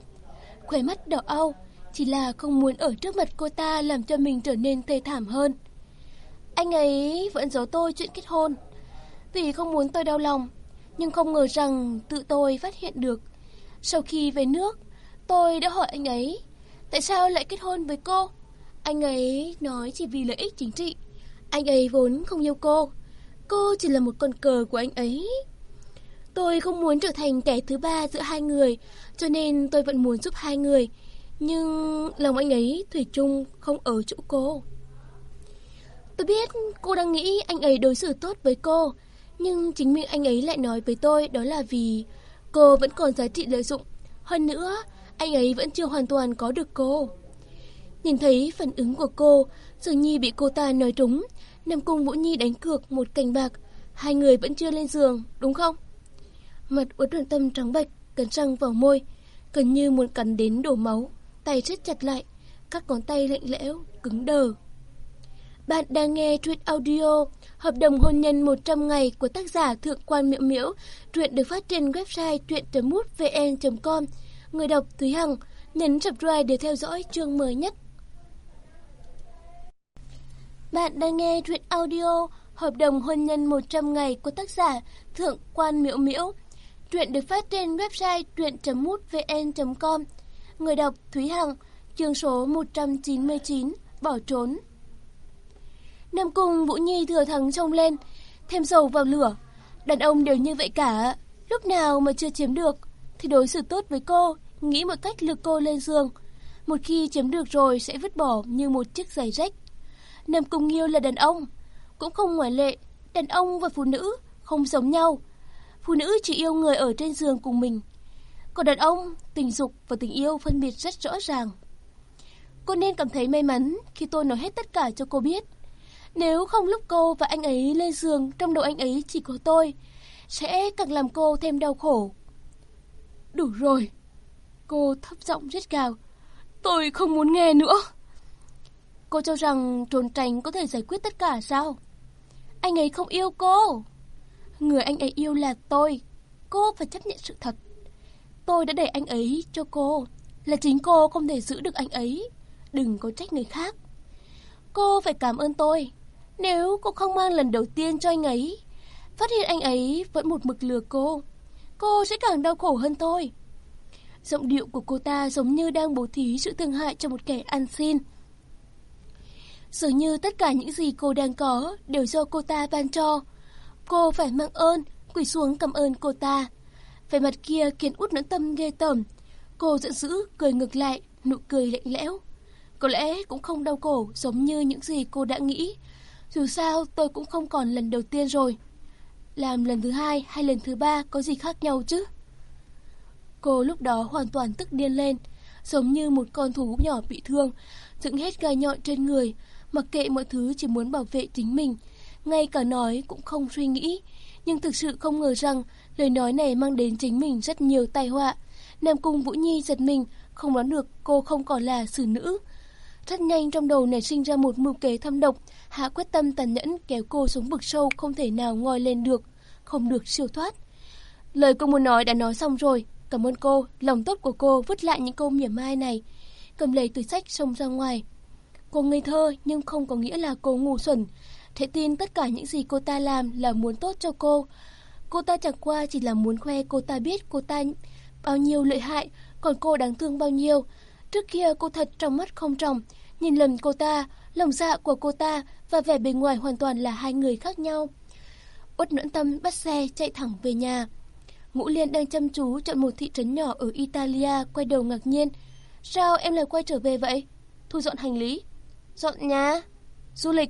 Khóe mắt đỏ au, chỉ là không muốn ở trước mặt cô ta làm cho mình trở nên thê thảm hơn. Anh ấy vẫn giấu tôi chuyện kết hôn, vì không muốn tôi đau lòng, nhưng không ngờ rằng tự tôi phát hiện được. Sau khi về nước, tôi đã hỏi anh ấy, tại sao lại kết hôn với cô? Anh ấy nói chỉ vì lợi ích chính trị. Anh ấy vốn không yêu cô, cô chỉ là một con cờ của anh ấy. Tôi không muốn trở thành kẻ thứ ba giữa hai người, cho nên tôi vẫn muốn giúp hai người. Nhưng lòng anh ấy Thủy chung không ở chỗ cô. Tôi biết cô đang nghĩ anh ấy đối xử tốt với cô, nhưng chính miệng anh ấy lại nói với tôi đó là vì cô vẫn còn giá trị lợi dụng. Hơn nữa, anh ấy vẫn chưa hoàn toàn có được cô. Nhìn thấy phản ứng của cô, dường Nhi bị cô ta nói trúng. Nam Cung Vũ Nhi đánh cược một cành bạc. Hai người vẫn chưa lên giường, đúng không? Mặt uất đoạn tâm trắng bệch, cắn răng vào môi, gần như muốn cắn đến đổ máu. Tay siết chặt lại, các ngón tay lạnh lẽo, cứng đờ. Bạn đang nghe truyện audio Hợp đồng hôn nhân 100 ngày của tác giả Thượng quan Miễu Miễu. Truyện được phát trên website truyện.mútvn.com. Người đọc Thúy Hằng, nhấn subscribe để theo dõi chương mới nhất. Bạn đang nghe truyện audio Hợp đồng hôn nhân 100 ngày của tác giả Thượng quan Miễu Miễu. Truyện được phát trên website truyện.mútvn.com. Người đọc Thúy Hằng, chương số 199, bỏ trốn. Nam Cung Vũ Nhi thừa thắng trông lên, thêm dầu vào lửa. Đàn ông đều như vậy cả, lúc nào mà chưa chiếm được thì đối xử tốt với cô, nghĩ một cách lừa cô lên giường. Một khi chiếm được rồi sẽ vứt bỏ như một chiếc giày rách. Nam Cung Nghiêu là đàn ông, cũng không ngoại lệ, đàn ông và phụ nữ không giống nhau. Phụ nữ chỉ yêu người ở trên giường cùng mình. Còn đàn ông, tình dục và tình yêu phân biệt rất rõ ràng. Cô nên cảm thấy may mắn khi tôi nói hết tất cả cho cô biết. Nếu không lúc cô và anh ấy lên giường trong đầu anh ấy chỉ có tôi, sẽ càng làm cô thêm đau khổ. Đủ rồi. Cô thấp giọng rít gào. Tôi không muốn nghe nữa. Cô cho rằng trốn tránh có thể giải quyết tất cả sao? Anh ấy không yêu cô. Người anh ấy yêu là tôi. Cô phải chấp nhận sự thật. Tôi đã để anh ấy cho cô. Là chính cô không thể giữ được anh ấy. Đừng có trách người khác. Cô phải cảm ơn tôi. Nếu cô không mang lần đầu tiên cho anh ấy, phát hiện anh ấy vẫn một mực lừa cô, cô sẽ càng đau khổ hơn thôi. Giọng điệu của cô ta giống như đang bố thí sự thương hại cho một kẻ ăn xin. Dường như tất cả những gì cô đang có đều do cô ta ban cho. Cô phải mang ơn, quỳ xuống cảm ơn cô ta. Về mặt kia kiến út nỗi tâm ghê tởm. Cô giận dữ, cười ngược lại, nụ cười lạnh lẽo. Có lẽ cũng không đau khổ giống như những gì cô đã nghĩ. Dù sao tôi cũng không còn lần đầu tiên rồi. Làm lần thứ hai hay lần thứ ba có gì khác nhau chứ? Cô lúc đó hoàn toàn tức điên lên, giống như một con thú nhỏ bị thương, dựng hết gai nhọn trên người, mặc kệ mọi thứ chỉ muốn bảo vệ chính mình, ngay cả nói cũng không suy nghĩ. Nhưng thực sự không ngờ rằng lời nói này mang đến chính mình rất nhiều tai họa. Nam Cung Vũ Nhi giật mình, không đoán được cô không còn là xử nữ. Rất nhanh trong đầu nảy sinh ra một mưu kế thâm độc, hạ quyết tâm tàn nhẫn kéo cô xuống vực sâu không thể nào ngoi lên được, không được siêu thoát. Lời cô muốn nói đã nói xong rồi, cảm ơn cô, lòng tốt của cô vứt lại những câu mỉa mai này, cầm lấy túi sách xông ra ngoài. Cô ngây thơ nhưng không có nghĩa là cô ngu xuẩn, thể tin tất cả những gì cô ta làm là muốn tốt cho cô. Cô ta chẳng qua chỉ là muốn khoe cô ta biết cô ta bao nhiêu lợi hại, còn cô đáng thương bao nhiêu. Trước kia cô thật trong mắt không trọng, nhìn lầm cô ta, lòng dạ của cô ta và vẻ bề ngoài hoàn toàn là hai người khác nhau. Uất nỗi tâm bắt xe chạy thẳng về nhà. Ngũ Liên đang chăm chú chọn một thị trấn nhỏ ở Italia quay đầu ngạc nhiên. Sao em lại quay trở về vậy? Thu dọn hành lý. Dọn nhà? Du lịch.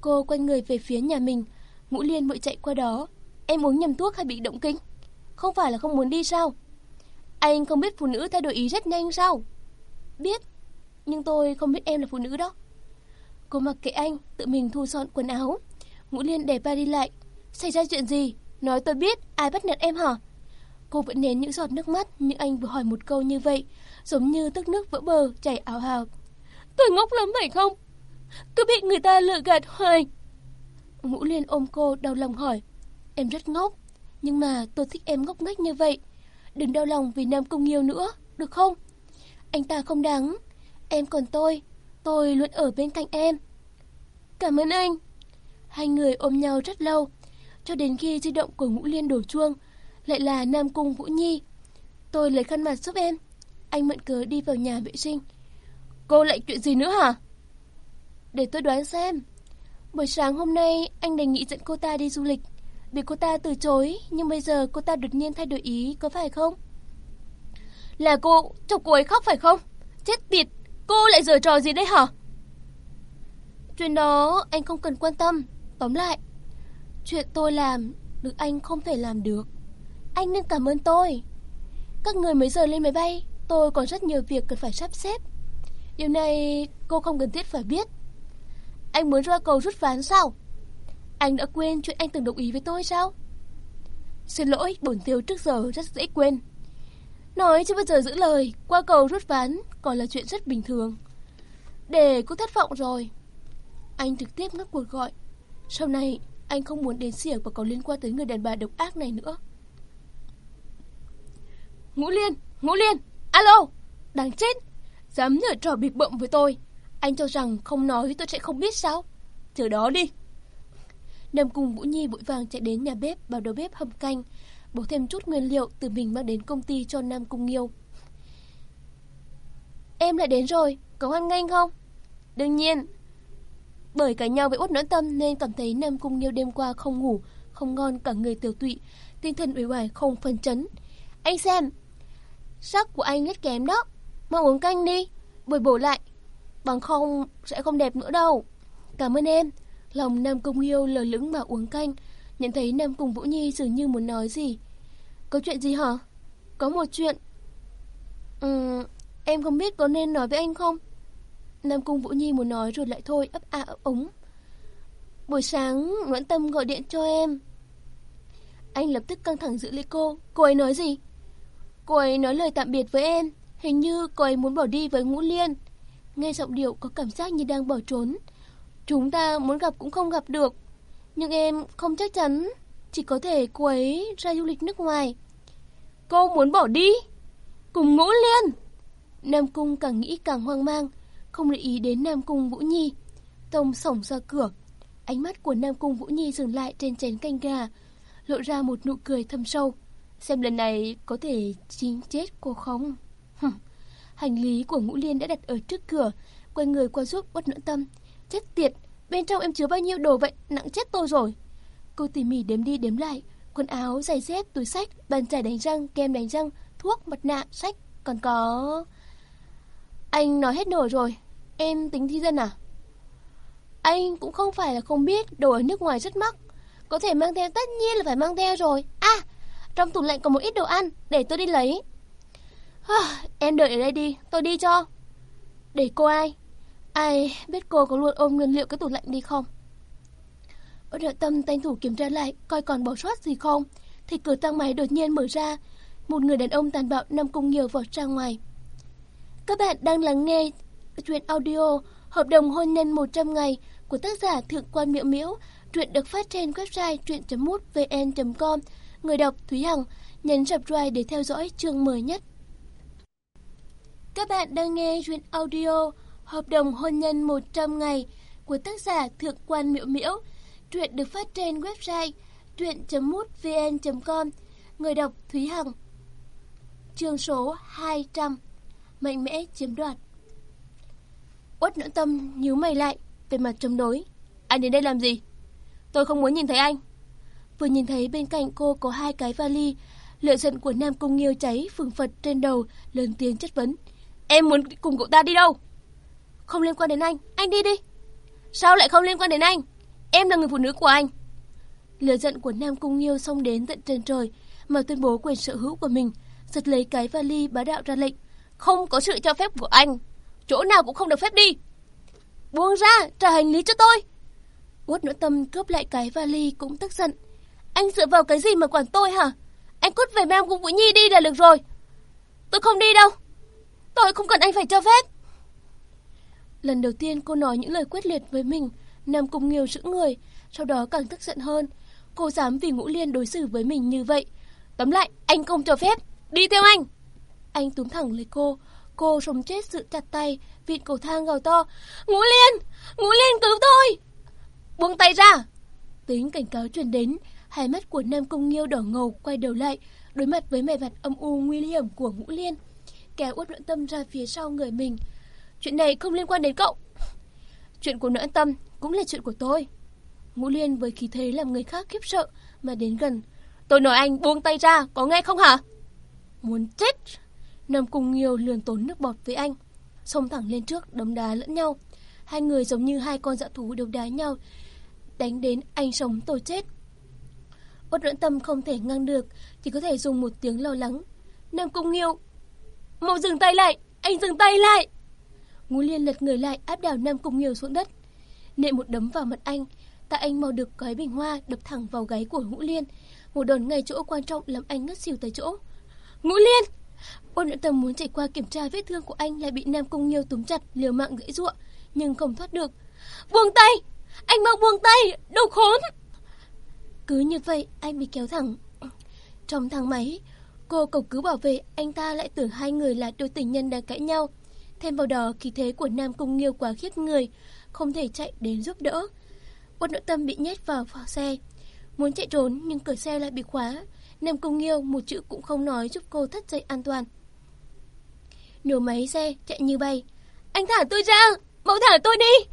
Cô quay người về phía nhà mình. Ngũ Liên vội chạy qua đó. Em uống nhầm thuốc hay bị động kinh? Không phải là không muốn đi sao? Anh không biết phụ nữ thay đổi ý rất nhanh sao? Biết, nhưng tôi không biết em là phụ nữ đó. Cô mặc kệ anh, tự mình thu dọn quần áo. Ngũ Liên để ba đi lại. Xảy ra chuyện gì? Nói tôi biết, ai bắt nạt em hả? Cô vẫn nén những giọt nước mắt nhưng anh vừa hỏi một câu như vậy, giống như tức nước vỡ bờ, chảy ảo hào. Tôi ngốc lắm phải không? Cứ bị người ta lừa gạt hoài. Ngũ Liên ôm cô đau lòng hỏi. Em rất ngốc, nhưng mà tôi thích em ngốc nghếch như vậy. Đừng đau lòng vì Nam Cung yêu nữa, được không? Anh ta không đáng. Em còn tôi, tôi luôn ở bên cạnh em. Cảm ơn anh. Hai người ôm nhau rất lâu, cho đến khi di động của Ngũ Liên đổ chuông, lại là Nam Cung Vũ Nhi. Tôi lấy khăn mặt giúp em. Anh mượn cớ đi vào nhà vệ sinh. Cô lại chuyện gì nữa hả? Để tôi đoán xem. Buổi sáng hôm nay anh đề nghị dẫn cô ta đi du lịch. Bị cô ta từ chối, nhưng bây giờ cô ta đột nhiên thay đổi ý, có phải không? Là cô chọc cô ấy khóc phải không? Chết tiệt, cô lại giở trò gì đấy hả? Chuyện đó anh không cần quan tâm. Tóm lại, chuyện tôi làm được anh không thể làm được. Anh nên cảm ơn tôi. Các người mấy giờ lên máy bay, tôi còn rất nhiều việc cần phải sắp xếp. Điều này cô không cần thiết phải biết. Anh muốn ra cầu rút ván sao? Anh đã quên chuyện anh từng đồng ý với tôi sao? Xin lỗi, bổn tiêu trước giờ rất dễ quên. Nói chưa bao giờ giữ lời, qua cầu rút ván còn là chuyện rất bình thường. Để cô thất vọng rồi. Anh trực tiếp ngắt cuộc gọi. Sau này, anh không muốn đến xỉa và có liên quan tới người đàn bà độc ác này nữa. Ngũ Liên, Ngũ Liên, alo, đáng chết. Dám nhờ trò bịp bậm với tôi. Anh cho rằng không nói tôi sẽ không biết sao. Chờ đó đi. Nam cùng Vũ Nhi vội vàng chạy đến nhà bếp bảo đầu bếp hầm canh, bổ thêm chút nguyên liệu từ mình mang đến công ty cho Nam Cung Nghiêu. Em lại đến rồi, có hoan nghênh không? Đương nhiên. Bởi cả nhau với út nỗi tâm nên cảm thấy Nam Cung Nghiêu đêm qua không ngủ, không ngon cả người tiểu tụy, tinh thần uể oải không phân chấn. Anh xem, sắc của anh rất kém đó, mau uống canh đi, bồi bổ lại, bằng không sẽ không đẹp nữa đâu. Cảm ơn em. Lòng Nam Cung nghiêu lờ lững mà uống canh, nhận thấy Nam Cung Vũ Nhi dường như muốn nói gì. Có chuyện gì hả? Có một chuyện. Ừ, em không biết có nên nói với anh không? Nam Cung Vũ Nhi muốn nói rồi lại thôi, ấp a ấp úng. Buổi sáng, Nguyễn Tâm gọi điện cho em. Anh lập tức căng thẳng giữ lấy cô. Cô ấy nói gì? Cô ấy nói lời tạm biệt với em. Hình như cô ấy muốn bỏ đi với Ngũ Liên. Nghe giọng điệu có cảm giác như đang bỏ trốn. Chúng ta muốn gặp cũng không gặp được. Nhưng em không chắc chắn, chỉ có thể cô ấy ra du lịch nước ngoài. Cô muốn bỏ đi? Cùng ngũ liên. Nam Cung càng nghĩ càng hoang mang, không để ý đến Nam Cung Vũ Nhi. Tông sổng ra cửa. Ánh mắt của Nam Cung Vũ Nhi dừng lại trên chén canh gà, lộ ra một nụ cười thâm sâu. Xem lần này có thể chính chết cô không? Hành lý của Ngũ Liên đã đặt ở trước cửa, quay người qua giúp Uất Nỗi Tâm. Chết tiệt, bên trong em chứa bao nhiêu đồ vậy, nặng chết tôi rồi. Cô tỉ mỉ đếm đi đếm lại, quần áo, giày dép, túi sách, bàn chải đánh răng, kem đánh răng, thuốc, mặt nạ, sách, còn có... Anh nói hết nổi rồi, em tính thi dân à? Anh cũng không phải là không biết, đồ ở nước ngoài rất mắc. Có thể mang theo tất nhiên là phải mang theo rồi. À, trong tủ lạnh có một ít đồ ăn, để tôi đi lấy. À, em đợi ở đây đi, tôi đi cho. Để cô ai? Ai biết cô có luôn ôm nguyên liệu cái tủ lạnh đi không? Ở đợi tâm tranh thủ kiểm tra lại coi còn bỏ sót gì không, thì cửa thang máy đột nhiên mở ra một người đàn ông tàn bạo nằm cùng nhiều vọt ra ngoài Các bạn đang lắng nghe truyện audio Hợp đồng hôn nhân 100 ngày của tác giả Thượng quan Miễu Miễu. Truyện được phát trên website truyện.mútvn.com. Người đọc Thúy Hằng, nhấn subscribe để theo dõi chương mới nhất. Các bạn đang nghe truyện audio Hợp đồng hôn nhân 100 ngày của tác giả Thượng quan Miễu Miễu. Truyện được phát trên website truyện.mútvn.com. Người đọc Thúy Hằng. Chương số 200 Mạnh mẽ chiếm đoạt. Uất nỗi tâm nhíu mày lại Về mặt chống đối. Anh đến đây làm gì? Tôi không muốn nhìn thấy anh. Vừa nhìn thấy bên cạnh cô có hai cái vali Lựa giận của Nam Cung Nghiêu cháy phừng phật trên đầu Lớn tiếng chất vấn. Em muốn cùng cậu ta đi đâu? Không liên quan đến anh, anh đi đi. Sao lại không liên quan đến anh? Em là người phụ nữ của anh. Lửa giận của Nam Cung Nghiêu xông đến tận trên trời Mà tuyên bố quyền sở hữu của mình Giật lấy cái vali bá đạo ra lệnh Không có sự cho phép của anh Chỗ nào cũng không được phép đi. Buông ra, trả hành lý cho tôi. Uất nỗi tâm cướp lại cái vali cũng tức giận. Anh dựa vào cái gì mà quản tôi hả? Anh cút về Nam cung Vũ Nhi đi là được rồi. Tôi không đi đâu. Tôi không cần anh phải cho phép. Lần đầu tiên cô nói những lời quyết liệt với mình Nam Cung Nghiêu giữ người, Sau đó càng tức giận hơn. Cô dám vì Ngũ Liên đối xử với mình như vậy. Tóm lại, anh không cho phép. Đi theo anh! Anh túm thẳng lấy cô. Cô sống chết sự chặt tay, Vịn cầu thang gào to. Ngũ Liên! Ngũ Liên cứu tôi! Buông tay ra! Tính cảnh cáo truyền đến, Hai mắt của Nam Cung Nghiêu đỏ ngầu quay đầu lại, Đối mặt với mẹ vặt âm u nguy hiểm của Ngũ Liên. Kéo uất nội tâm ra phía sau người mình. Chuyện này không liên quan đến cậu. Chuyện của nội tâm cũng là chuyện của tôi. Ngũ Liên với khí thế làm người khác khiếp sợ Mà đến gần. Tôi nói anh buông tay ra, có nghe không hả? Muốn chết. Nam Cung Nghiêu lườn tốn nước bọt với anh. Xông thẳng lên trước, đấm đá lẫn nhau. Hai người giống như hai con dã thú đấu đá nhau, Đánh đến anh sống tôi chết. Uất lưỡng tâm không thể ngăn được thì có thể dùng một tiếng lo lắng. Nam Cung Nghiêu Mau dừng tay lại, Anh dừng tay lại. Ngũ Liên lật người lại, áp đảo Nam Cung Nghiêu xuống đất. Nệ một đấm vào mặt anh Tạ anh mau được gói bình hoa đập thẳng vào gáy của Ngũ Liên Một đòn ngay chỗ quan trọng làm anh ngất xỉu tại chỗ Ngũ Liên Ôn nhẫn tâm muốn chạy qua kiểm tra vết thương của anh lại bị Nam Cung Nghiêu túm chặt liều mạng gãy ruộng nhưng không thoát được. Buông tay! Anh mau buông tay! Đồ khốn! Cứ như vậy anh bị kéo thẳng. Trong thang máy, cô cầu cứu bảo vệ anh ta lại tưởng hai người là đôi tình nhân đang cãi nhau. Thêm vào đó khí thế của Nam Cung Nghiêu quá khiếp người, không thể chạy đến giúp đỡ. Quân nội tâm bị nhét vào phò xe. Muốn chạy trốn nhưng cửa xe lại bị khóa. Nam công Nghiêu một chữ cũng không nói giúp cô thắt dây an toàn. Nổ máy xe chạy như bay. Anh thả tôi ra, mau thả tôi đi.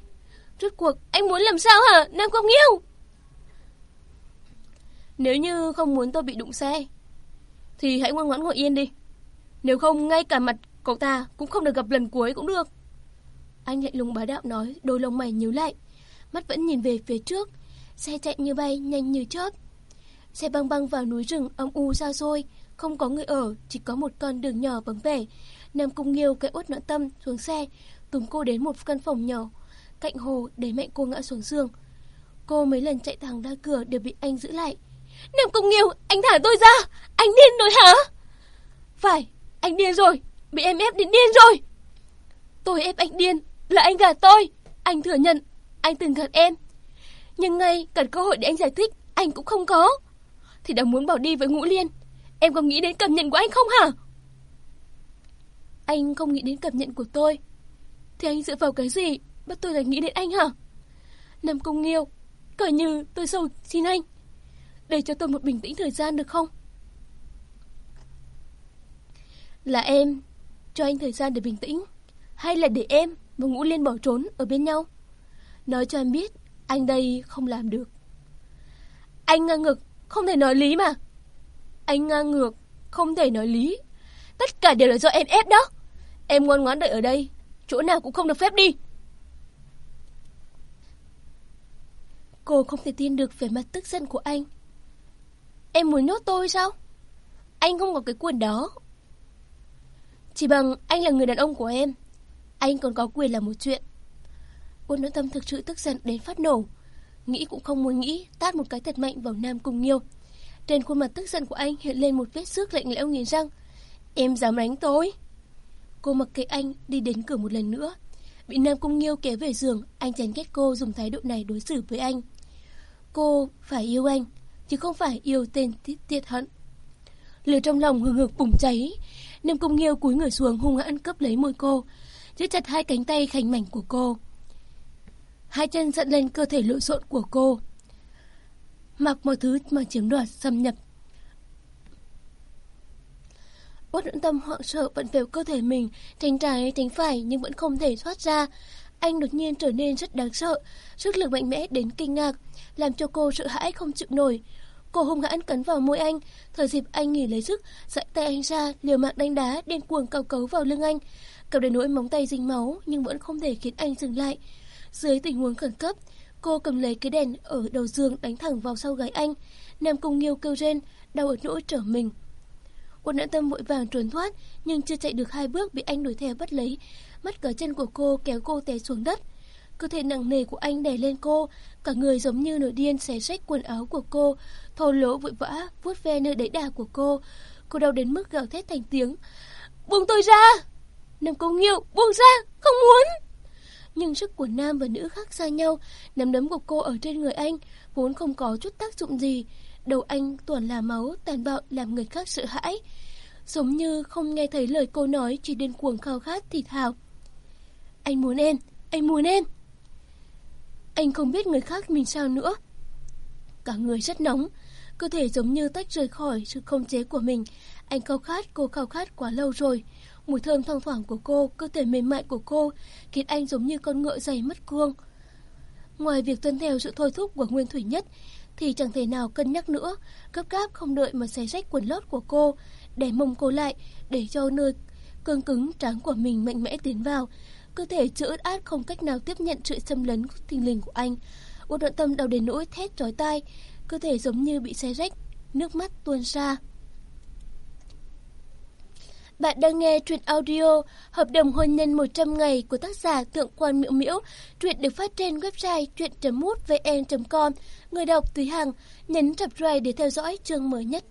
Rốt cuộc anh muốn làm sao hả, Nam công Nghiêu? Nếu như không muốn tôi bị đụng xe, thì hãy ngoan ngoãn ngồi yên đi. Nếu không ngay cả mặt cậu ta cũng không được gặp lần cuối cũng được. Anh lạnh lùng bá đạo nói, đôi lông mày nhíu lại, mắt vẫn nhìn về phía trước, xe chạy như bay nhanh như chớp. Xe băng băng vào núi rừng âm u xa xôi, không có người ở, chỉ có một con đường nhỏ vắng vẻ. Nam Cung Nghiêu cái út nợ tâm xuống xe, túm cô đến một căn phòng nhỏ, cạnh hồ để mẹ cô ngã xuống giường. Cô mấy lần chạy thẳng ra cửa đều bị anh giữ lại. Nam Cung Nghiêu, anh thả tôi ra, anh điên rồi hả? Phải, anh điên rồi, bị em ép đến điên rồi. Tôi ép anh điên, là anh gạt tôi, anh thừa nhận, anh từng gạt em. Nhưng ngay cần cơ hội để anh giải thích, anh cũng không có thì đã muốn bỏ đi với Ngũ Liên. Em có nghĩ đến cảm nhận của anh không hả? Anh không nghĩ đến cảm nhận của tôi. Thì anh dựa vào cái gì bắt tôi lại nghĩ đến anh hả? Nam Cung Nghiêu, cởi như tôi sầu xin anh. Để cho tôi một bình tĩnh thời gian được không? Là em cho anh thời gian để bình tĩnh Hay là để em và Ngũ Liên bỏ trốn ở bên nhau Nói cho em biết Anh đây không làm được Anh ngang ngược, không thể nói lý mà. Anh ngang ngược, không thể nói lý. Tất cả đều là do em ép đó. Em ngoan ngoãn đợi ở đây, chỗ nào cũng không được phép đi. Cô không thể tin được về mặt tức giận của anh. Em muốn nhốt tôi sao? Anh không có cái quyền đó. Chỉ bằng anh là người đàn ông của em, anh còn có quyền làm một chuyện. Quân nữ tâm thực sự tức giận đến phát nổ. Nghĩ cũng không muốn nghĩ, tát một cái thật mạnh vào Nam Cung Nghiêu. Trên khuôn mặt tức giận của anh hiện lên một vết xước lạnh lẽo nghiến răng. Em dám đánh tôi? Cô mặc kệ anh đi đến cửa một lần nữa. Bị Nam Cung Nghiêu kéo về giường, anh chán ghét cô dùng thái độ này đối xử với anh. Cô phải yêu anh, chứ không phải yêu tên tiết hận. Lửa trong lòng hừng hực bùng cháy. Nam Cung Nghiêu cúi người xuống hung hãn cướp lấy môi cô, giữ chặt hai cánh tay khảnh mảnh của cô. Hai chân dẫn lên cơ thể lộn xộn của cô. Mặc mọi thứ mà chiếm đoạt xâm nhập. Uất nhẫn tâm hoảng sợ bận về cơ thể mình, tránh trái tránh phải nhưng vẫn không thể thoát ra. Anh đột nhiên trở nên rất đáng sợ, sức lực mạnh mẽ đến kinh ngạc, làm cho cô sợ hãi không chịu nổi. Cô hung hãn cắn vào môi anh, thời dịp anh nghỉ lấy sức, dạy tay anh ra, liều mạng đánh đá, điên cuồng cao cấu vào lưng anh. Cầm đến nỗi móng tay dính máu nhưng vẫn không thể khiến anh dừng lại. Dưới tình huống khẩn cấp, cô cầm lấy cái đèn ở đầu giường đánh thẳng vào sau gáy anh. Nam Cung Nghiêu kêu rên, đau ở nỗi trở mình. Quân nhẫn tâm vội vàng trốn thoát, nhưng chưa chạy được hai bước bị anh đuổi theo bắt lấy. Mắt cả chân của cô kéo cô té xuống đất. Cơ thể nặng nề của anh đè lên cô, cả người giống như nổi điên xé rách quần áo của cô, thô lỗ vội vã vuốt ve nơi đáy đà của cô. Cô đau đến mức gào thét thành tiếng. Buông tôi ra! Nam Công Nghiêu, buông ra, không muốn! Nhưng sức của nam và nữ khác xa nhau, nắm đấm của cô ở trên người anh vốn không có chút tác dụng gì. Đầu anh toàn là máu, tàn bạo làm người khác sợ hãi. Giống như không nghe thấy lời cô nói, chỉ điên cuồng khao khát thì thào. Anh muốn em, anh muốn em. Anh không biết người khác mình sao nữa. Cả người rất nóng, cơ thể giống như tách rời khỏi sự không chế của mình. Anh khao khát, cô khao khát quá lâu rồi. Mùi thơm thoang thoảng của cô, cơ thể mềm mại của cô khiến anh giống như con ngựa dày mất cương. Ngoài việc tuân theo sự thôi thúc của Nguyên Thủy Nhất thì chẳng thể nào cân nhắc nữa, cấp gáp không đợi mà xé rách quần lót của cô, để mông cô lại để cho nơi cương cứng trắng của mình mạnh mẽ tiến vào. Cơ thể chữ ướt át không cách nào tiếp nhận sự xâm lấn thình lình của anh. Uất đoạn tâm đau đến nỗi thét chói tai, cơ thể giống như bị xé rách, nước mắt tuôn ra. Bạn đang nghe truyện audio Hợp đồng hôn nhân 100 ngày của tác giả Thượng quan Miễu Miễu. Truyện được phát trên website truyện.mútvn.com. Người đọc Thúy Hằng nhấn subscribe để theo dõi chương mới nhất.